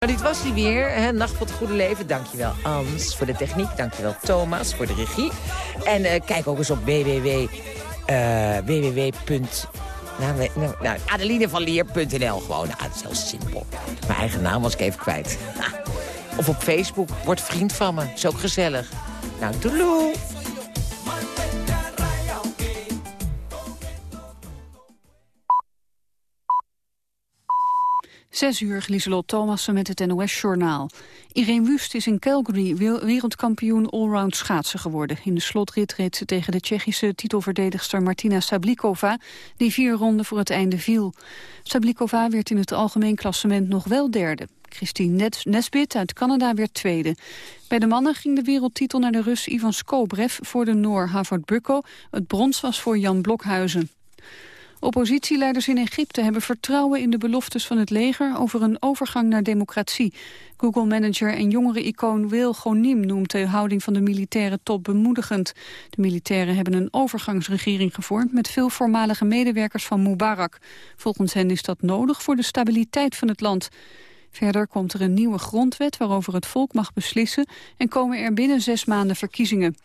Maar dit was hij weer, hè? Nacht voor het Goede Leven. Dankjewel Ans voor de techniek. Dankjewel Thomas voor de regie. En uh, kijk ook eens op www... Uh, www. Nou, nou, nou, gewoon. Nou, dat is heel simpel. Mijn eigen naam was ik even kwijt. Of op Facebook. Word vriend van me. Is ook gezellig. Nou, doei. Zes uur, Lieselot Thomassen met het NOS-journaal. Irene Wust is in Calgary wereldkampioen allround schaatsen geworden. In de slotrit reed ze tegen de Tsjechische titelverdedigster Martina Sablikova... die vier ronden voor het einde viel. Sablikova werd in het algemeen klassement nog wel derde. Christine Nesbit uit Canada werd tweede. Bij de mannen ging de wereldtitel naar de Rus Ivan Skobrev voor de Noor Havard Bukko. Het brons was voor Jan Blokhuizen. Oppositieleiders in Egypte hebben vertrouwen in de beloftes van het leger over een overgang naar democratie. Google-manager en jongere-icoon Wil Gonim noemt de houding van de militairen top bemoedigend. De militairen hebben een overgangsregering gevormd met veel voormalige medewerkers van Mubarak. Volgens hen is dat nodig voor de stabiliteit van het land. Verder komt er een nieuwe grondwet waarover het volk mag beslissen en komen er binnen zes maanden verkiezingen.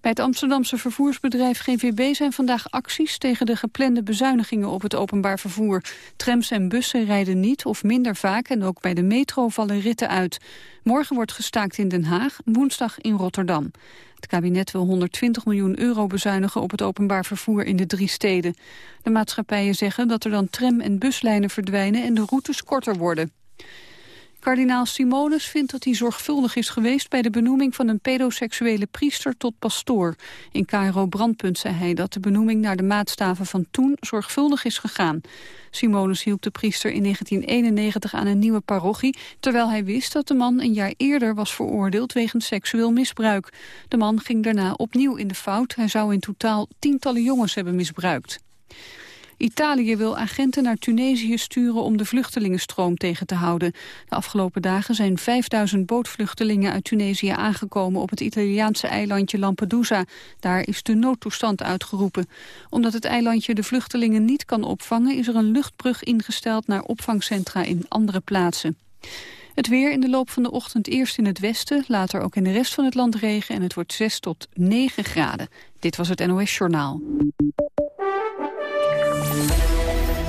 Bij het Amsterdamse vervoersbedrijf GVB zijn vandaag acties tegen de geplande bezuinigingen op het openbaar vervoer. Trams en bussen rijden niet of minder vaak en ook bij de metro vallen ritten uit. Morgen wordt gestaakt in Den Haag, woensdag in Rotterdam. Het kabinet wil 120 miljoen euro bezuinigen op het openbaar vervoer in de drie steden. De maatschappijen zeggen dat er dan tram- en buslijnen verdwijnen en de routes korter worden. Kardinaal Simonus vindt dat hij zorgvuldig is geweest bij de benoeming van een pedoseksuele priester tot pastoor. In Cairo Brandpunt zei hij dat de benoeming naar de maatstaven van toen zorgvuldig is gegaan. Simonus hielp de priester in 1991 aan een nieuwe parochie, terwijl hij wist dat de man een jaar eerder was veroordeeld wegens seksueel misbruik. De man ging daarna opnieuw in de fout. Hij zou in totaal tientallen jongens hebben misbruikt. Italië wil agenten naar Tunesië sturen om de vluchtelingenstroom tegen te houden. De afgelopen dagen zijn 5000 bootvluchtelingen uit Tunesië aangekomen op het Italiaanse eilandje Lampedusa. Daar is de noodtoestand uitgeroepen. Omdat het eilandje de vluchtelingen niet kan opvangen is er een luchtbrug ingesteld naar opvangcentra in andere plaatsen. Het weer in de loop van de ochtend eerst in het westen, later ook in de rest van het land regen en het wordt 6 tot 9 graden. Dit was het NOS Journaal.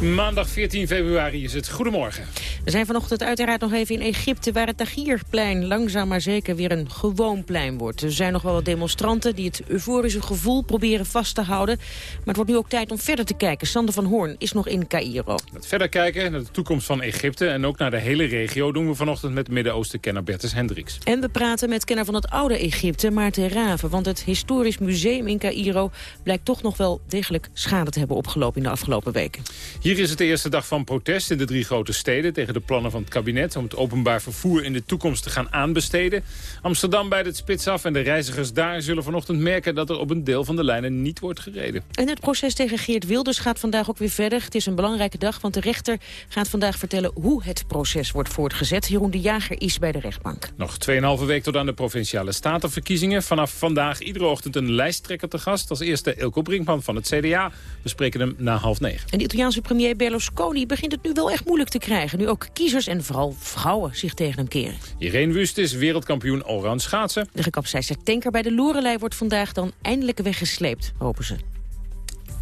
Maandag 14 februari is het. Goedemorgen. We zijn vanochtend uiteraard nog even in Egypte... waar het Tahrirplein langzaam maar zeker weer een gewoon plein wordt. Er zijn nog wel wat demonstranten die het euforische gevoel proberen vast te houden. Maar het wordt nu ook tijd om verder te kijken. Sander van Hoorn is nog in Cairo. Het verder kijken naar de toekomst van Egypte... en ook naar de hele regio doen we vanochtend met Midden-Oosten-kenner Bertus Hendricks. En we praten met kenner van het oude Egypte, Maarten Raven. Want het historisch museum in Cairo blijkt toch nog wel degelijk schade te hebben opgelopen in de afgelopen weken. Hier is het de eerste dag van protest in de drie grote steden... tegen de plannen van het kabinet om het openbaar vervoer in de toekomst te gaan aanbesteden. Amsterdam bij het spits af en de reizigers daar zullen vanochtend merken... dat er op een deel van de lijnen niet wordt gereden. En het proces tegen Geert Wilders gaat vandaag ook weer verder. Het is een belangrijke dag, want de rechter gaat vandaag vertellen... hoe het proces wordt voortgezet. Jeroen de Jager is bij de rechtbank. Nog 2,5 week tot aan de Provinciale Statenverkiezingen. Vanaf vandaag iedere ochtend een lijsttrekker te gast. Als eerste Ilko Brinkman van het CDA. We spreken hem na half negen. En de Italiaanse premier Berlusconi begint het nu wel echt moeilijk te krijgen. Nu ook kiezers en vooral vrouwen zich tegen hem keren. Irene Wust is wereldkampioen allround schaatsen. De gekapseisde tanker bij de Lorelei wordt vandaag dan eindelijk weggesleept, hopen ze.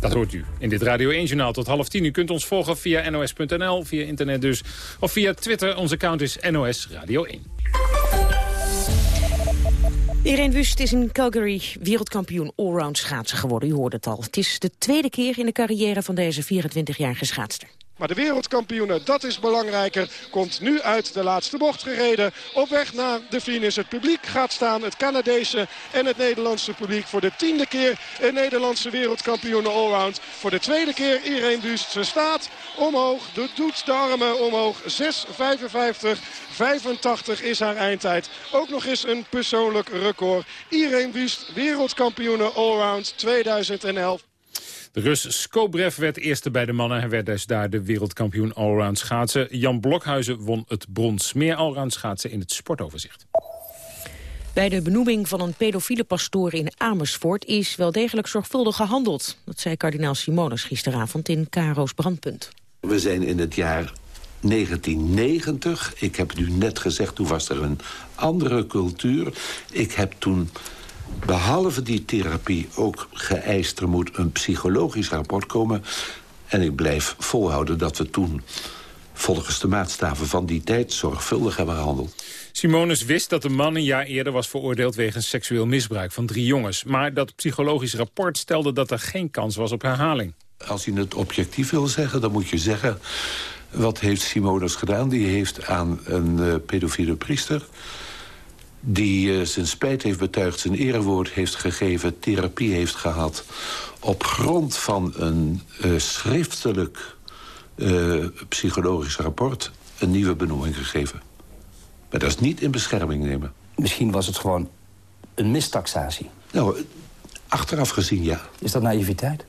Dat hoort u in dit Radio 1-journaal tot half tien. U kunt ons volgen via nos.nl, via internet dus. Of via Twitter. Ons account is NOS Radio 1. Irene Wust is in Calgary wereldkampioen allround schaatsen geworden. U hoorde het al. Het is de tweede keer in de carrière van deze 24-jarige schaatster. Maar de wereldkampioene, dat is belangrijker, komt nu uit de laatste bocht gereden. Op weg naar de finish. Het publiek gaat staan, het Canadese en het Nederlandse publiek. Voor de tiende keer een Nederlandse wereldkampioene allround. Voor de tweede keer Irene Wust. Ze staat omhoog, doet de armen omhoog. 6,55. 85 is haar eindtijd. Ook nog eens een persoonlijk record. Irene Wust, wereldkampioene allround 2011. De Rus Skobrev werd eerste bij de mannen. Hij werd dus daar de wereldkampioen allround schaatsen. Jan Blokhuizen won het brons. Meer allround schaatsen in het sportoverzicht. Bij de benoeming van een pedofiele pastoor in Amersfoort is wel degelijk zorgvuldig gehandeld. Dat zei kardinaal Simonis gisteravond in Caro's Brandpunt. We zijn in het jaar 1990. Ik heb nu net gezegd, toen was er een andere cultuur. Ik heb toen behalve die therapie ook geëist... er moet een psychologisch rapport komen. En ik blijf volhouden dat we toen volgens de maatstaven van die tijd zorgvuldig hebben gehandeld. Simonus wist dat de man een jaar eerder was veroordeeld wegens seksueel misbruik van drie jongens. Maar dat psychologisch rapport stelde dat er geen kans was op herhaling. Als je het objectief wil zeggen, dan moet je zeggen... wat heeft Simonus gedaan? Die heeft aan een uh, pedofiele priester... die uh, zijn spijt heeft betuigd, zijn erewoord heeft gegeven... therapie heeft gehad op grond van een uh, schriftelijk psychologisch rapport... een nieuwe benoeming gegeven. Maar dat is niet in bescherming nemen. Misschien was het gewoon een mistaxatie. Nou, achteraf gezien ja. Is dat naïviteit?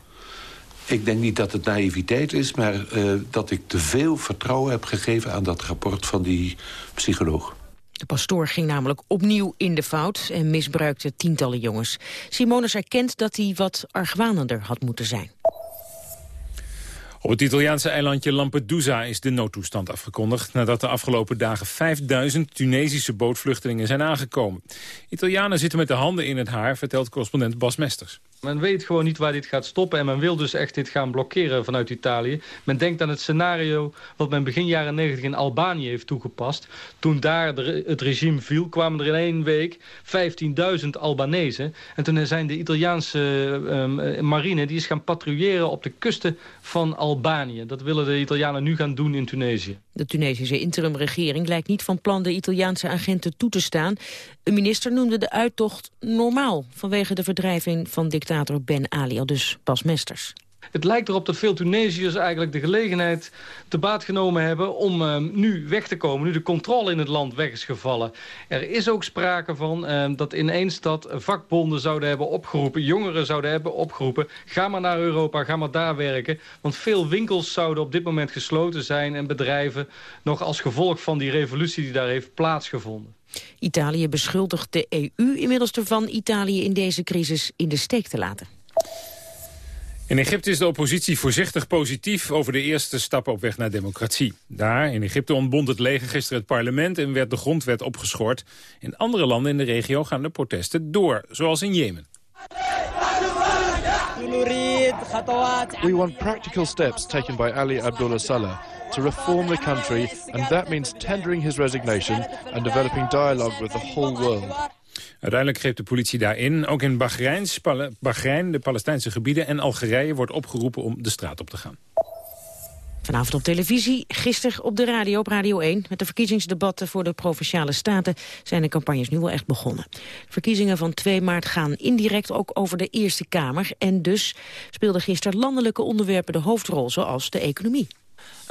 Ik denk niet dat het naïviteit is, maar dat ik te veel vertrouwen heb gegeven aan dat rapport van die psycholoog. De pastoor ging namelijk opnieuw in de fout en misbruikte tientallen jongens. Simonis erkent dat hij wat argwanender had moeten zijn. Op het Italiaanse eilandje Lampedusa is de noodtoestand afgekondigd... nadat de afgelopen dagen 5000 Tunesische bootvluchtelingen zijn aangekomen. Italianen zitten met de handen in het haar, vertelt correspondent Bas Mesters. Men weet gewoon niet waar dit gaat stoppen en men wil dus echt dit gaan blokkeren vanuit Italië. Men denkt aan het scenario wat men begin jaren 90 in Albanië heeft toegepast. Toen daar het regime viel kwamen er in één week 15.000 Albanese. En toen zijn de Italiaanse um, marine die is gaan patrouilleren op de kusten van Albanië. Dat willen de Italianen nu gaan doen in Tunesië. De Tunesische interimregering lijkt niet van plan de Italiaanse agenten toe te staan. Een minister noemde de uittocht normaal vanwege de verdrijving van dictator Ben Ali, al dus Bas Mesters. Het lijkt erop dat veel Tunesiërs eigenlijk de gelegenheid te baat genomen hebben om uh, nu weg te komen, nu de controle in het land weg is gevallen. Er is ook sprake van uh, dat in één stad vakbonden zouden hebben opgeroepen, jongeren zouden hebben opgeroepen, ga maar naar Europa, ga maar daar werken. Want veel winkels zouden op dit moment gesloten zijn en bedrijven nog als gevolg van die revolutie die daar heeft plaatsgevonden. Italië beschuldigt de EU inmiddels ervan Italië in deze crisis in de steek te laten. In Egypte is de oppositie voorzichtig positief over de eerste stappen op weg naar democratie. Daar, in Egypte, ontbond het leger gisteren het parlement en werd de grondwet opgeschort. In andere landen in de regio gaan de protesten door, zoals in Jemen. We want practical steps taken by Ali Abdullah Saleh to reform the country and that means tendering his resignation and developing dialogue with the whole world. Uiteindelijk greep de politie daarin. Ook in Bahrein, de Palestijnse gebieden en Algerije wordt opgeroepen om de straat op te gaan. Vanavond op televisie, gisteren op de radio, op Radio 1. Met de verkiezingsdebatten voor de Provinciale Staten zijn de campagnes nu wel echt begonnen. Verkiezingen van 2 maart gaan indirect ook over de Eerste Kamer. En dus speelden gisteren landelijke onderwerpen de hoofdrol, zoals de economie.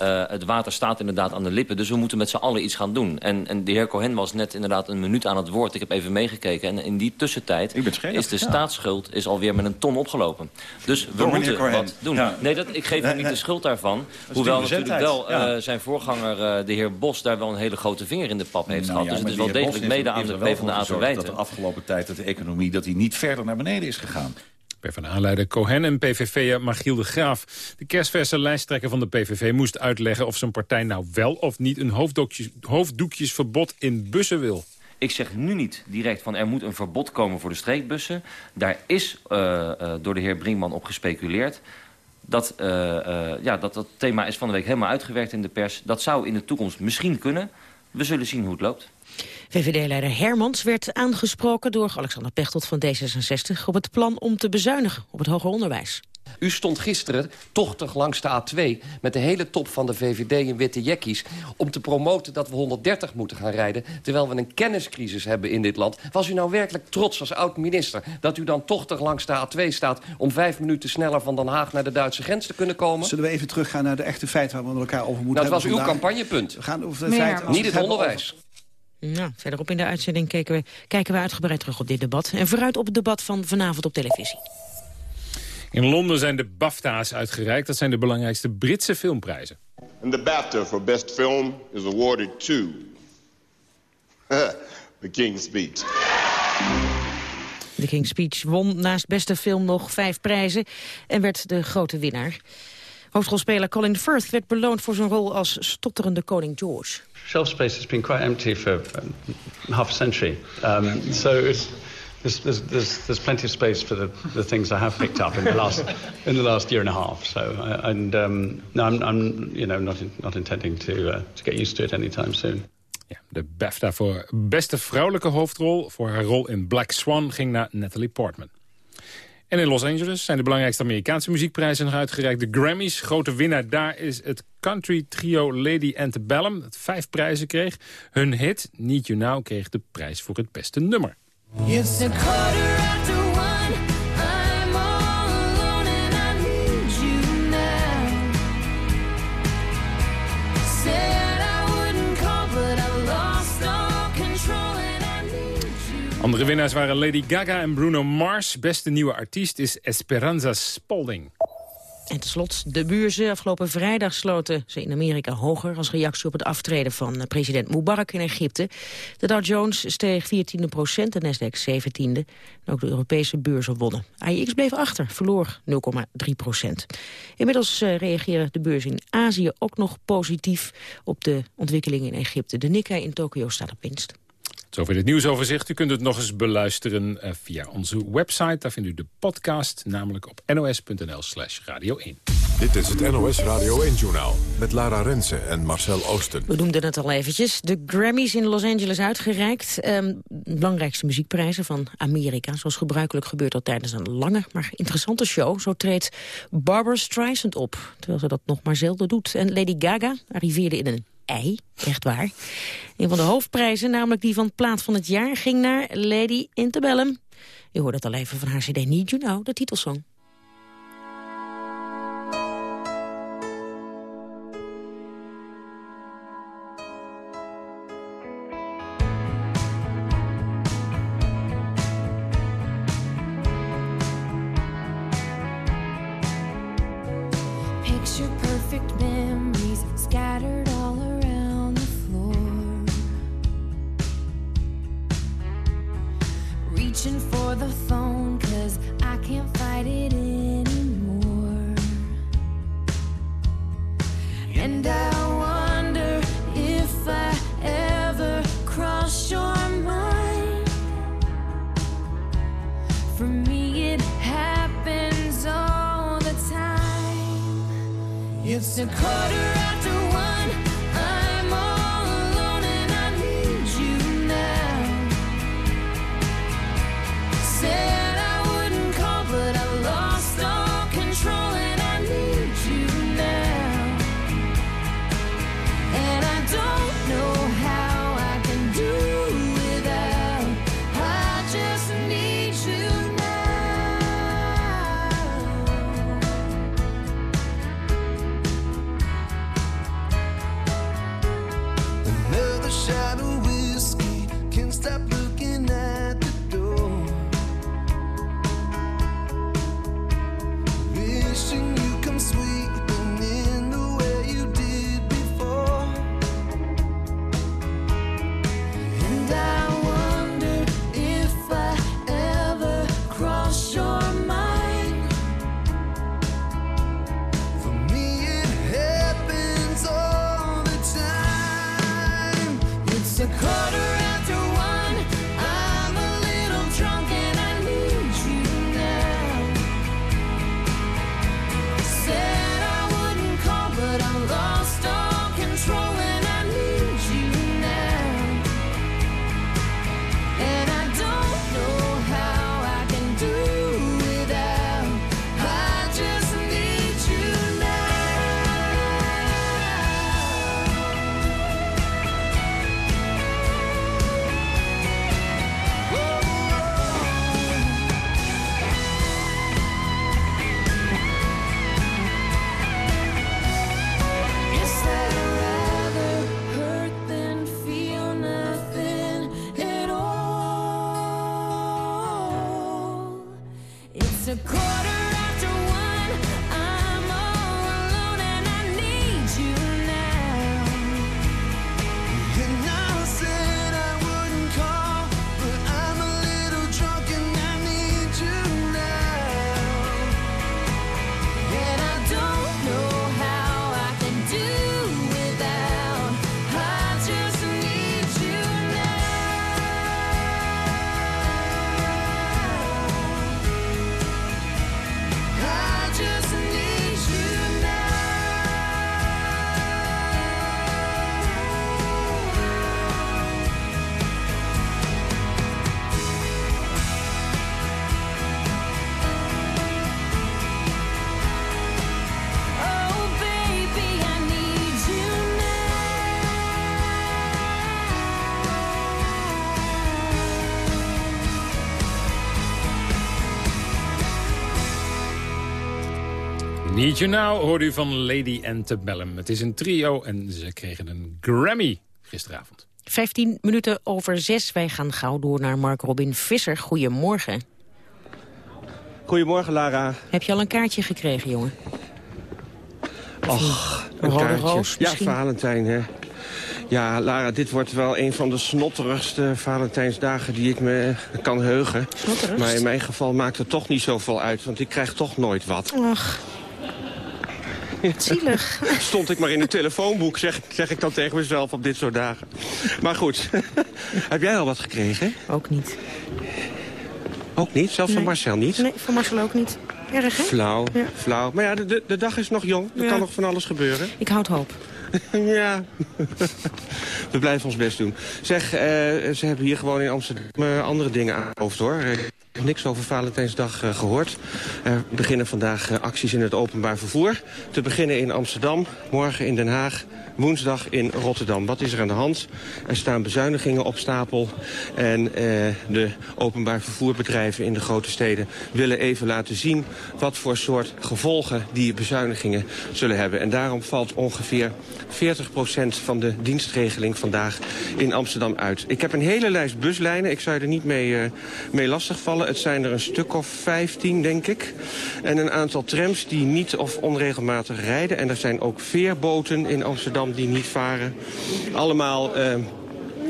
Uh, het water staat inderdaad aan de lippen, dus we moeten met z'n allen iets gaan doen. En, en de heer Cohen was net inderdaad een minuut aan het woord. Ik heb even meegekeken. En in die tussentijd is de staatsschuld is alweer met een ton opgelopen. Dus we moeten wat doen. Nee, dat, ik geef hem niet de schuld daarvan. Hoewel natuurlijk wel uh, zijn voorganger, uh, de heer Bos, daar wel een hele grote vinger in de pap heeft nou, gehad. dus het is wel degelijk mede aan de PvdA te wijten. dat de afgelopen tijd dat de economie dat die niet verder naar beneden is gegaan. PvdA-leider Cohen en PVV'er Magiel de Graaf. De kerstverse lijsttrekker van de PVV moest uitleggen... of zijn partij nou wel of niet een hoofddoekjesverbod in bussen wil. Ik zeg nu niet direct van er moet een verbod komen voor de streekbussen. Daar is uh, uh, door de heer Brinkman op gespeculeerd. Dat, uh, ja, dat dat thema is van de week helemaal uitgewerkt in de pers. Dat zou in de toekomst misschien kunnen. We zullen zien hoe het loopt. VVD-leider Hermans werd aangesproken door Alexander Pechtold van D66... op het plan om te bezuinigen op het hoger onderwijs. U stond gisteren tochtig langs de A2 met de hele top van de VVD in witte jekkies... om te promoten dat we 130 moeten gaan rijden... terwijl we een kenniscrisis hebben in dit land. Was u nou werkelijk trots als oud-minister... dat u dan tochtig langs de A2 staat... om vijf minuten sneller van Den Haag naar de Duitse grens te kunnen komen? Zullen we even teruggaan naar de echte feiten waar we met elkaar over moeten nou, Dat was uw campagnepunt. We gaan over de feiten, Niet het onderwijs. Nou, verderop in de uitzending kijken we, kijken we uitgebreid terug op dit debat. En vooruit op het debat van vanavond op televisie. In Londen zijn de BAFTA's uitgereikt. Dat zijn de belangrijkste Britse filmprijzen. And the BAFTA for Best Film is awarded to The King's Speech. De King's Speech won naast beste film nog vijf prijzen en werd de grote winnaar. Hoofdrolspeler Colin Firth werd beloond voor zijn rol als stotterende koning George. Shelf space has been quite empty for um, half a century. Um, so it's, there's, there's, there's, there's plenty of space for the, the things I have picked up in the last in the last year and a half. So uh, and um, no, I'm, I'm you know not in, not intending to uh, to get used to it anytime soon. Ja, de BAFTA voor beste vrouwelijke hoofdrol... voor haar rol in Black Swan ging naar Natalie Portman. En in Los Angeles zijn de belangrijkste Amerikaanse muziekprijzen nog uitgereikt. De Grammys, grote winnaar daar is het country trio Lady Antebellum... dat vijf prijzen kreeg. Hun hit, Need You Now, kreeg de prijs voor het beste nummer. It's Andere winnaars waren Lady Gaga en Bruno Mars. Beste nieuwe artiest is Esperanza Spalding. En tot slot, de beurzen. Afgelopen vrijdag sloten ze in Amerika hoger... als reactie op het aftreden van eh, president Mubarak in Egypte. De Dow Jones steeg 14 procent, de Nasdaq 17e. En ook de Europese beurzen wonnen. AIX bleef achter, verloor 0,3 procent. Inmiddels uh, reageren de beurzen in Azië ook nog positief... op de ontwikkelingen in Egypte. De Nikkei in Tokio staat op winst. Zover het nieuwsoverzicht. U kunt het nog eens beluisteren uh, via onze website. Daar vindt u de podcast, namelijk op nos.nl slash radio 1. Dit is het NOS Radio 1-journaal met Lara Rensen en Marcel Oosten. We noemden het al eventjes. De Grammys in Los Angeles uitgereikt. Um, belangrijkste muziekprijzen van Amerika. Zoals gebruikelijk gebeurt dat tijdens een lange, maar interessante show. Zo treedt Barbara Streisand op, terwijl ze dat nog maar zelden doet. En Lady Gaga arriveerde in een echt waar. Een van de hoofdprijzen, namelijk die van plaat van het jaar... ging naar Lady Interbellum. Je hoort het al even van haar cd Need You Know, de titelsong. Need You Now hoorde u van Lady Antebellum. Het is een trio en ze kregen een Grammy gisteravond. 15 minuten over zes. Wij gaan gauw door naar Mark Robin Visser. Goedemorgen. Goedemorgen, Lara. Heb je al een kaartje gekregen, jongen? Och, een rode roos Ja? Valentijn, hè. Ja, Lara, dit wordt wel een van de snotterigste Valentijnsdagen die ik me kan heugen. Snotterigst? Maar in mijn geval maakt het toch niet zoveel uit, want ik krijg toch nooit wat. Ach, zielig. Stond ik maar in een telefoonboek, zeg, zeg ik dan tegen mezelf op dit soort dagen. Maar goed, heb jij al wat gekregen? Ook niet. Ook niet? Zelfs van. Marcel niet? Nee, van Marcel ook niet. Erg, hè? Flauw, Ja. flauw. Maar ja, de, de, de dag is nog jong. Er Ja. kan nog van alles gebeuren. Ik houd hoop. ja, we blijven ons best doen. Zeg, eh, ze hebben hier gewoon in Amsterdam eh, andere dingen aan het hoofd, hoor. Heb niks over Valentijnsdag eh, gehoord. Er beginnen vandaag eh, acties in het openbaar vervoer. Te beginnen in Amsterdam, morgen in Den Haag, woensdag in Rotterdam. Wat is er aan de hand? Er staan bezuinigingen op stapel. En eh, de openbaar vervoerbedrijven in de grote steden willen even laten zien... wat voor soort gevolgen die bezuinigingen zullen hebben. En daarom valt ongeveer 40% van de dienstregeling vandaag in Amsterdam uit. Ik heb een hele lijst buslijnen. Ik zou er niet mee, eh, mee lastigvallen. Het zijn er een stuk of 15, denk ik. En een aantal trams die niet of onregelmatig rijden. En er zijn ook veerboten in Amsterdam die niet varen. Allemaal... eh,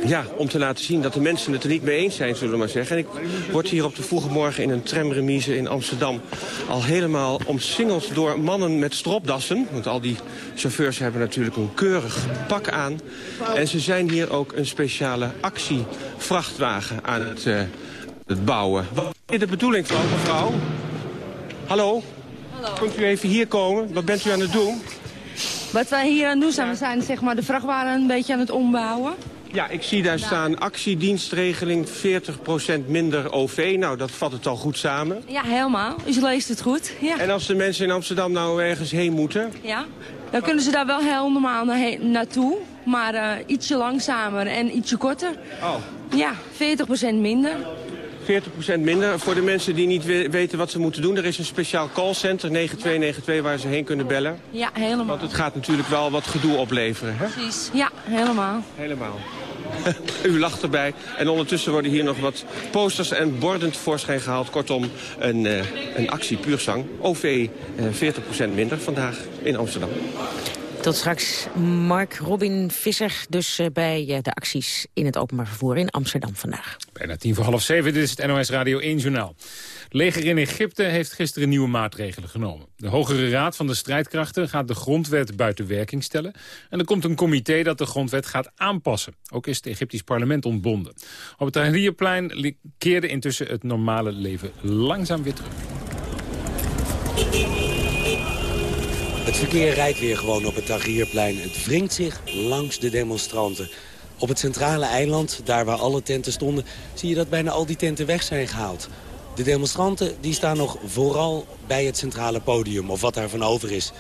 ja, om te laten zien dat de mensen het er niet mee eens zijn, zullen we maar zeggen. En ik word hier op de vroege morgen in een tramremise in Amsterdam... al helemaal omsingeld door mannen met stropdassen. Want al die chauffeurs hebben natuurlijk een keurig pak aan. En ze zijn hier ook een speciale actievrachtwagen aan het, eh, het bouwen. Wat is de bedoeling van, mevrouw? Hallo? Hallo. Kunt u even hier komen? Wat bent u aan het doen? Wat wij hier aan het doen zijn, we zijn zeg maar, de vrachtwagen een beetje aan het ombouwen. Ja, ik zie daar staan actiedienstregeling 40% minder OV. Nou, dat vat het al goed samen. Ja, helemaal. U leest het goed. Ja. En als de mensen in Amsterdam nou ergens heen moeten... ja. Dan kunnen ze daar wel heel normaal naartoe. Maar eh, ietsje langzamer en ietsje korter. Oh. Ja, 40% minder. 40% minder. Voor de mensen die niet we- weten wat ze moeten doen... er is een speciaal callcenter, 9292, waar ze heen kunnen bellen. Ja, helemaal. Want het gaat natuurlijk wel wat gedoe opleveren, hè? Precies. Ja, helemaal. Helemaal. U lacht erbij. En ondertussen worden hier nog wat posters en borden tevoorschijn gehaald. Kortom, een, eh, een actie puurzang. OV eh, 40% minder vandaag in Amsterdam. Tot straks Mark Robin Visser, dus eh, bij eh, de acties in het openbaar vervoer in Amsterdam vandaag. Bijna tien voor half zeven, dit is het NOS Radio 1 Journaal. Het leger in Egypte heeft gisteren nieuwe maatregelen genomen. De Hogere Raad van de Strijdkrachten gaat de grondwet buiten werking stellen. En er komt een comité dat de grondwet gaat aanpassen. Ook is het Egyptisch parlement ontbonden. Op het Tahrirplein keerde intussen het normale leven langzaam weer terug. Het verkeer rijdt weer gewoon op het Tahrirplein. Het wringt zich langs de demonstranten. Op het centrale eiland, daar waar alle tenten stonden... zie je dat bijna al die tenten weg zijn gehaald. De demonstranten die staan nog vooral bij het centrale podium, of wat daarvan over is.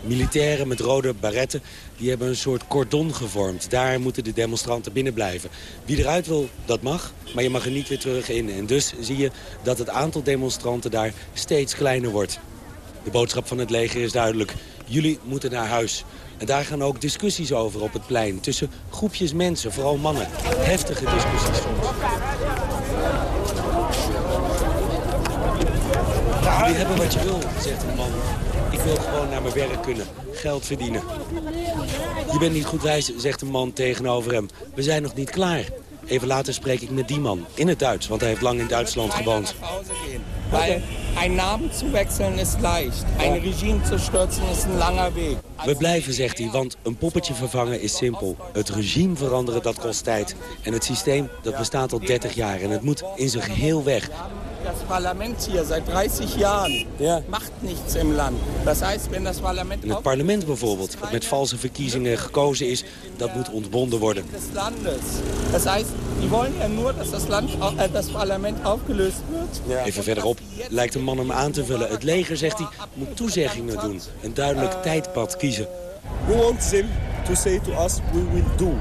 Militairen met rode baretten die hebben een soort cordon gevormd. Daar moeten de demonstranten binnen blijven. Wie eruit wil, dat mag, maar je mag er niet weer terug in. En dus zie je dat het aantal demonstranten daar steeds kleiner wordt. De boodschap van het leger is duidelijk. Jullie moeten naar huis. En daar gaan ook discussies over op het plein. Tussen groepjes mensen, vooral mannen. Heftige discussies soms. Jullie hebben wat je wil, zegt een man. Ik wil gewoon naar mijn werk kunnen. Geld verdienen. Je bent niet goed wijs, zegt een man tegenover hem. We zijn nog niet klaar. Even later spreek ik met die man. In het Duits, want hij heeft lang in Duitsland gewoond. Weil ein Namen zu wechseln ist leicht. Ein Regime zu stürzen ist ein langer Weg. We blijven, zegt hij, want een poppetje vervangen is simpel. Het regime veranderen, dat kost tijd. En het systeem, dat bestaat al 30 jaar en het moet in zijn geheel weg. Das Parlament hier seit 30 Jahren macht nichts im Land. Das heißt, wenn das Parlament En het parlement bijvoorbeeld, dat met valse verkiezingen gekozen is, dat moet ontbonden worden. des Landes. Das heißt, die wollen ja nur, dass das, Land, äh, das Parlament aufgelöst wird. Even verderop lijkt een man hem aan te vullen. Het leger, zegt hij, moet toezeggingen doen. Een duidelijk tijdpad kiezen. We want them to say to us, we will do.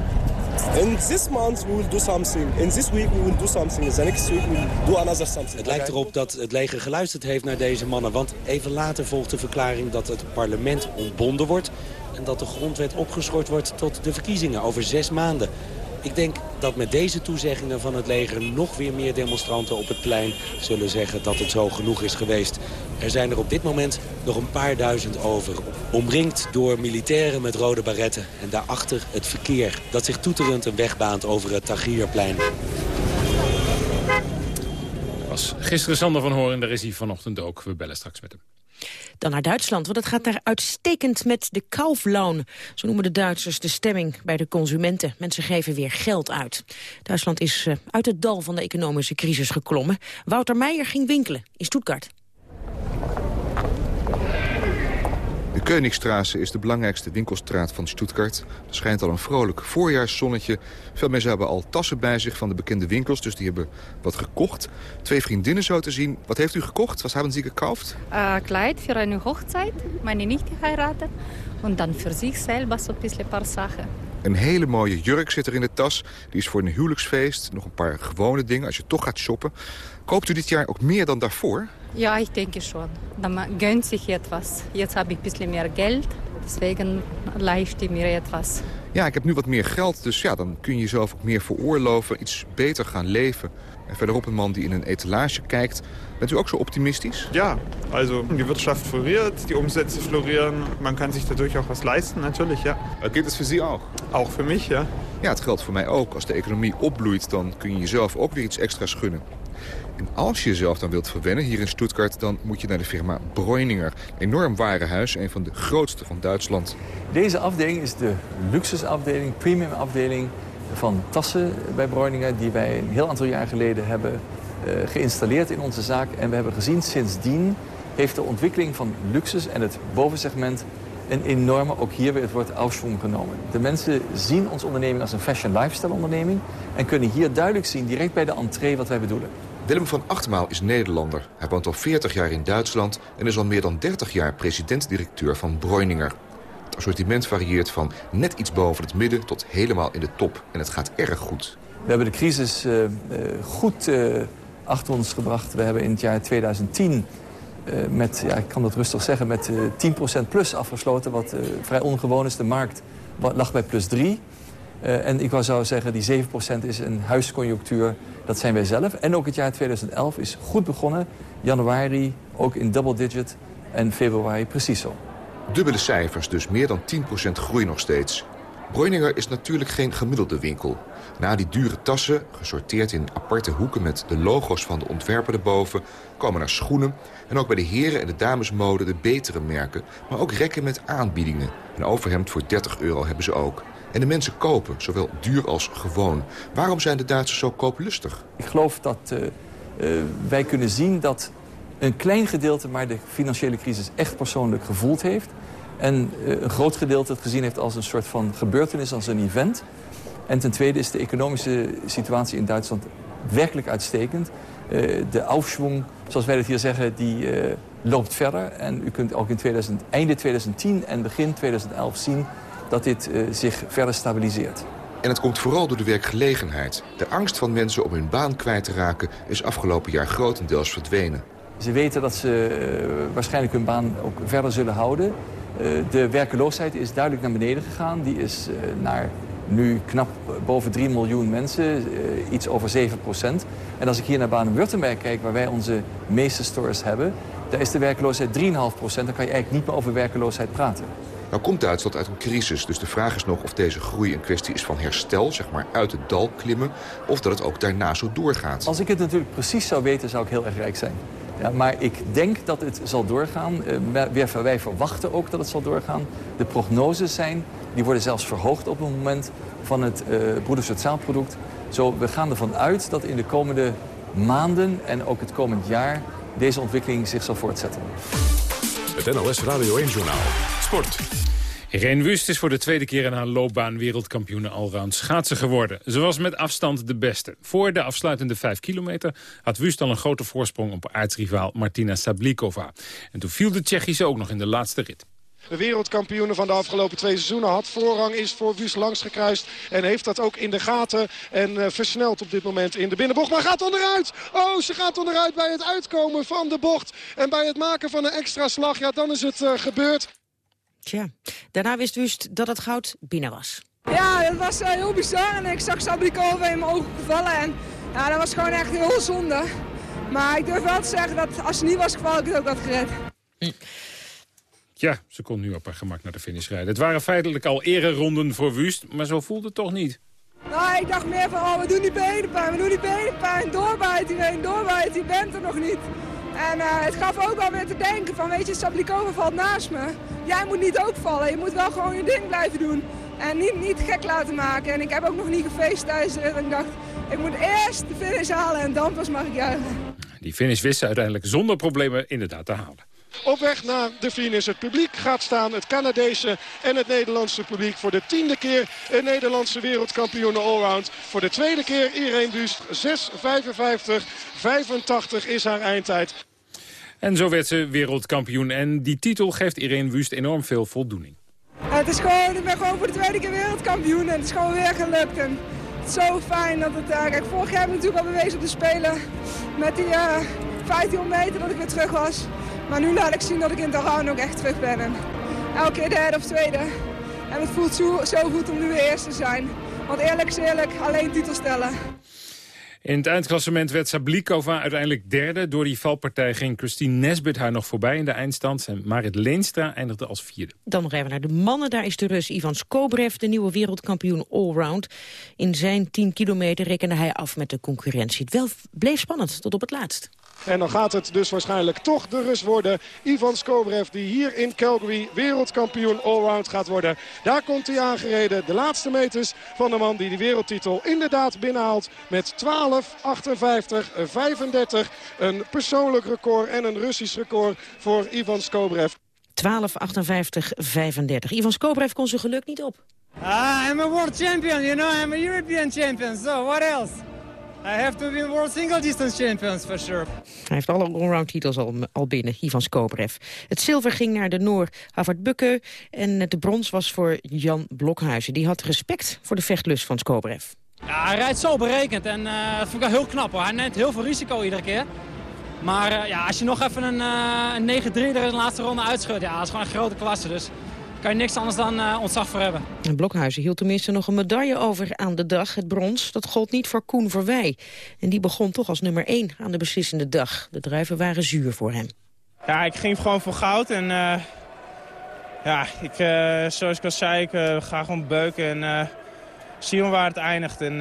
In this month we will do something. In this week we will do something. The next week we will do another something. Het lijkt erop dat het leger geluisterd heeft naar deze mannen. Want even later volgt de verklaring dat het parlement ontbonden wordt... en dat de grondwet opgeschort wordt tot de verkiezingen over zes maanden. Ik denk dat met deze toezeggingen van het leger nog weer meer demonstranten op het plein zullen zeggen dat het zo genoeg is geweest. Er zijn er op dit moment nog een paar duizend over. Omringd door militairen met rode baretten en daarachter het verkeer dat zich toeterend een weg baant over het Tagierplein. was gisteren Sander van Hoorn, daar is hij vanochtend ook. We bellen straks met hem. Dan naar Duitsland, want het gaat daar uitstekend met de Kaufloon. Zo noemen de Duitsers de stemming bij de consumenten. Mensen geven weer geld uit. Duitsland is uh, uit het dal van de economische crisis geklommen. Wouter Meijer ging winkelen in Stuttgart. De Koenigstraße is de belangrijkste winkelstraat van Stuttgart. Er schijnt al een vrolijk voorjaarszonnetje. Veel mensen hebben al tassen bij zich van de bekende winkels, dus die hebben wat gekocht. Twee vriendinnen zo te zien. Wat heeft u gekocht? Wat hebben ze gekauft? Äh, Kleid für eine Hochzeit, meine nicht für sich selber so ein bisschen paar Sachen. Een hele mooie jurk zit er in de tas. Die is voor een huwelijksfeest. Nog een paar gewone dingen als je toch gaat shoppen. Koopt u dit jaar ook meer dan daarvoor? Ja, ich denke schon. Man gönnt sich etwas. Jetzt habe ich ein bisschen mehr Geld, deswegen leiste ich mir etwas. Ja, ik heb nu wat meer geld, dus ja, dan kun je jezelf ook meer veroorloven, iets beter gaan leven. En verderop een man die in een etalage kijkt. Bent u ook zo optimistisch? Ja, also die Wirtschaft floriert, die Umsätze florieren. Man kann sich dadurch auch was leisten, natürlich, ja. Gilt het voor Sie ook? Auch für mich, ja. Ja, het geldt voor mij ook. Als de economie opbloeit, dan kun je jezelf ook weer iets extra's gunnen. En als je jezelf dan wilt verwennen hier in Stuttgart... dan moet je naar de firma Breuninger. Enorm warenhuis, een van de grootste van Duitsland. Deze afdeling is de luxusafdeling, premium afdeling van tassen bij Breuninger... die wij een heel aantal jaar geleden hebben uh, geïnstalleerd in onze zaak. En we hebben gezien sindsdien heeft de ontwikkeling van luxus en het bovensegment een enorme, ook hier weer het woord Aufschwung genomen. De mensen zien onze onderneming als een fashion lifestyle onderneming... en kunnen hier duidelijk zien, direct bij de entree, wat wij bedoelen. Willem van Achtmaal is Nederlander. Hij woont al 40 jaar in Duitsland en is al meer dan 30 jaar president-directeur van Breuninger. Het assortiment varieert van net iets boven het midden tot helemaal in de top. En het gaat erg goed. We hebben de crisis uh, uh, goed uh, achter ons gebracht. We hebben in het jaar 2010 met, ja, ik kan dat rustig zeggen, met 10% plus afgesloten. Wat vrij ongewoon is. De markt lag bij plus 3. En ik zou zeggen, die 7% is een huisconjunctuur dat zijn wij zelf. En ook het jaar 2011 is goed begonnen. Januari ook in double digit en februari precies zo. Dubbele cijfers, dus meer dan 10% groei nog steeds. Breuninger is natuurlijk geen gemiddelde winkel. Na die dure tassen, gesorteerd in aparte hoeken met de logo's van de ontwerper erboven... komen er schoenen en ook bij de heren- en de damesmode de betere merken... maar ook rekken met aanbiedingen. Een overhemd voor 30 euro hebben ze ook. En de mensen kopen, zowel duur als gewoon. Waarom zijn de Duitsers zo kooplustig? Ik geloof dat uh, uh, wij kunnen zien dat een klein gedeelte... maar de financiële crisis echt persoonlijk gevoeld heeft. En uh, een groot gedeelte het gezien heeft als een soort van gebeurtenis, als een event. En ten tweede is de economische situatie in Duitsland werkelijk uitstekend. de aufschwung, zoals wij het hier zeggen, die loopt verder. En u kunt ook in 2000, einde 2010 en begin 2011 zien dat dit uh, zich verder stabiliseert. En het komt vooral door de werkgelegenheid. De angst van mensen om hun baan kwijt te raken is afgelopen jaar grotendeels verdwenen. Ze weten dat ze uh, waarschijnlijk hun baan ook verder zullen houden. Uh, de werkeloosheid is duidelijk naar beneden gegaan. Die is naar nu knap boven 3 miljoen mensen, iets over 7 procent. En als ik hier naar Baden-Württemberg kijk, waar wij onze meeste stores hebben... daar is de werkeloosheid 3,5 procent. Dan kan je eigenlijk niet meer over werkeloosheid praten. Nou komt Duitsland uit een crisis, dus de vraag is nog of deze groei een kwestie is van herstel, zeg maar uit het dal klimmen, of dat het ook daarna zo doorgaat. Als ik het natuurlijk precies zou weten, zou ik heel erg rijk zijn. Ja, maar ik denk dat het zal doorgaan. Uh, wij verwachten ook dat het zal doorgaan. De prognoses zijn, die worden zelfs verhoogd op het moment van het uh, broedersociaalproduct. Zo, we gaan ervan uit dat in de komende maanden en ook het komend jaar deze ontwikkeling zich zal voortzetten. Het NOS Radio 1 Journaal. Sport. Irene Wust is voor de tweede keer in haar loopbaan wereldkampioen allround schaatsen geworden. Ze was met afstand de beste. Voor de afsluitende 5 kilometer had Wust al een grote voorsprong op aardsrivaal Martina Sablikova. En toen viel de Tsjechische ook nog in de laatste rit. De wereldkampioenen van de afgelopen twee seizoenen had voorrang, is voor Wust langs gekruist. En heeft dat ook in de gaten en uh, versnelt op dit moment in de binnenbocht. Maar gaat onderuit! Oh, ze gaat onderuit bij het uitkomen van de bocht. En bij het maken van een extra slag, ja, dan is het uh, gebeurd. Tja, daarna wist Wust dat het goud binnen was. Ja, dat was uh, heel bizar. En ik zag Sablikova in mijn ogen vallen. En ja, dat was gewoon echt heel zonde. Maar ik durf wel te zeggen dat als ze niet was gevallen, ik het ook had gered. Ja, ze kon nu op haar gemak naar de finish rijden. Het waren feitelijk al ereronden voor Wust, maar zo voelde het toch niet. Nou, ik dacht meer van, oh, we doen die benenpijn, we doen die benenpijn. Doorbijt iedereen, doorbijt, die bent er nog niet. En uh, het gaf ook wel weer te denken van, weet je, Sablikova valt naast me. Jij moet niet ook vallen, je moet wel gewoon je ding blijven doen. En niet, niet gek laten maken. En ik heb ook nog niet gefeest tijdens. En ik dacht, ik moet eerst de finish halen en dan pas mag ik juichen. Die finish wist ze uiteindelijk zonder problemen inderdaad te halen. Op weg naar de finish. Het publiek gaat staan. Het Canadese en het Nederlandse publiek. Voor de tiende keer een Nederlandse wereldkampioen allround. Voor de tweede keer Irene Wust. 6.55. 85 is haar eindtijd. En zo werd ze wereldkampioen. En die titel geeft Irene Wust enorm veel voldoening. Het is gewoon, ik ben gewoon voor de tweede keer wereldkampioen. En het is gewoon weer gelukt. En het is zo fijn dat het... Uh, kijk, vorig jaar heb ik natuurlijk al bewezen op de Spelen. Met die uh, 1500 meter dat ik weer terug was. Maar nu laat ik zien dat ik in allround ook echt terug ben. En elke keer derde of tweede. En het voelt zo, zo goed om nu weer eerst te zijn. Want eerlijk is eerlijk, alleen titel stellen. In het eindklassement werd Sablikova uiteindelijk derde. Door die valpartij ging Christine Nesbit haar nog voorbij in de eindstand. En Marit Leenstra eindigde als vierde. Dan nog even naar de mannen. Daar is de Rus Ivan Skobrev, de nieuwe wereldkampioen allround. In zijn 10 kilometer rekende hij af met de concurrentie. Het wel bleef spannend tot op het laatst. En dan gaat het dus waarschijnlijk toch de Rus worden. Ivan Skobrev die hier in Calgary wereldkampioen allround gaat worden. Daar komt hij aangereden. De laatste meters van de man die de wereldtitel inderdaad binnenhaalt. Met 12, 58, 35. Een persoonlijk record en een Russisch record voor Ivan Skobrev. 12, 58, 35. Ivan Skobrev kon zijn geluk niet op. Ah, I'm a world champion, you know, I'm a European champion, so what else? I have to win World Single Distance Champions, for sure. Hij heeft alle allround titels al, al binnen, Ivan Skobrev. Het zilver ging naar de Noor Havard Bukke en de brons was voor Jan Blokhuizen. Die had respect voor de vechtlust van Skobrev. Ja, hij rijdt zo berekend en uh, dat vind ik wel heel knap hoor. Hij neemt heel veel risico iedere keer. Maar uh, ja, als je nog even een, uh, een 9-3 er in de laatste ronde uitschudt, ja, dat is gewoon een grote klasse. Dus kan je niks anders dan uh, ontzag voor hebben. En Blokhuizen hield tenminste nog een medaille over aan de dag. Het brons, dat gold niet voor Koen Verwij. En die begon toch als nummer 1 aan de beslissende dag. De druiven waren zuur voor hem. Ja, ik ging gewoon voor goud. En uh, ja, ik, uh, zoals ik al zei, ik ga gewoon beuken. En zien waar het eindigt. En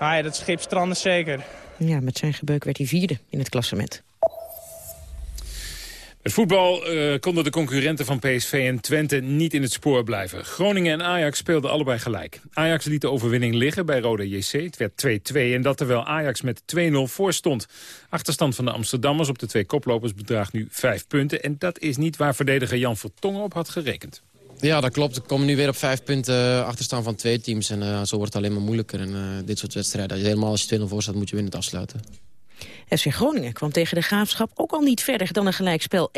ja, dat schip stranden zeker. Ja, met zijn gebeuk werd hij vierde in het klassement. Het voetbal uh, konden de concurrenten van PSV en Twente niet in het spoor blijven. Groningen en Ajax speelden allebei gelijk. Ajax liet de overwinning liggen bij Rode JC. Het werd 2-2 en dat terwijl Ajax met 2-0 voor stond. Achterstand van de Amsterdammers op de twee koplopers bedraagt nu 5 punten. En dat is niet waar verdediger Jan Vertongen op had gerekend. Ja, dat klopt. We komen nu weer op vijf punten achterstaan van twee teams. En uh, zo wordt het alleen maar moeilijker. En uh, dit soort wedstrijden, helemaal als je 2-0 voor staat, moet je winnen afsluiten. FC Groningen kwam tegen de Graafschap ook al niet verder dan een gelijkspel.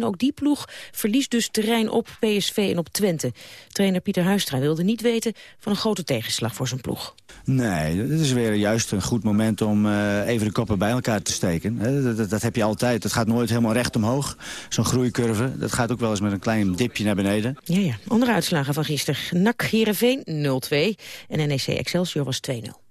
1-1, ook die ploeg verliest dus terrein op PSV en op Twente. Trainer Pieter Huistra wilde niet weten van een grote tegenslag voor zijn ploeg. Nee, dit is weer juist een goed moment om uh, even de koppen bij elkaar te steken. Dat, dat, dat, heb je altijd. Het gaat nooit helemaal recht omhoog. Zo'n groeicurve. Dat gaat ook wel eens met een klein dipje naar beneden. Ja, ja. Andere uitslagen van gisteren. NAC Heerenveen 0-2 en NEC Excelsior was 2-0.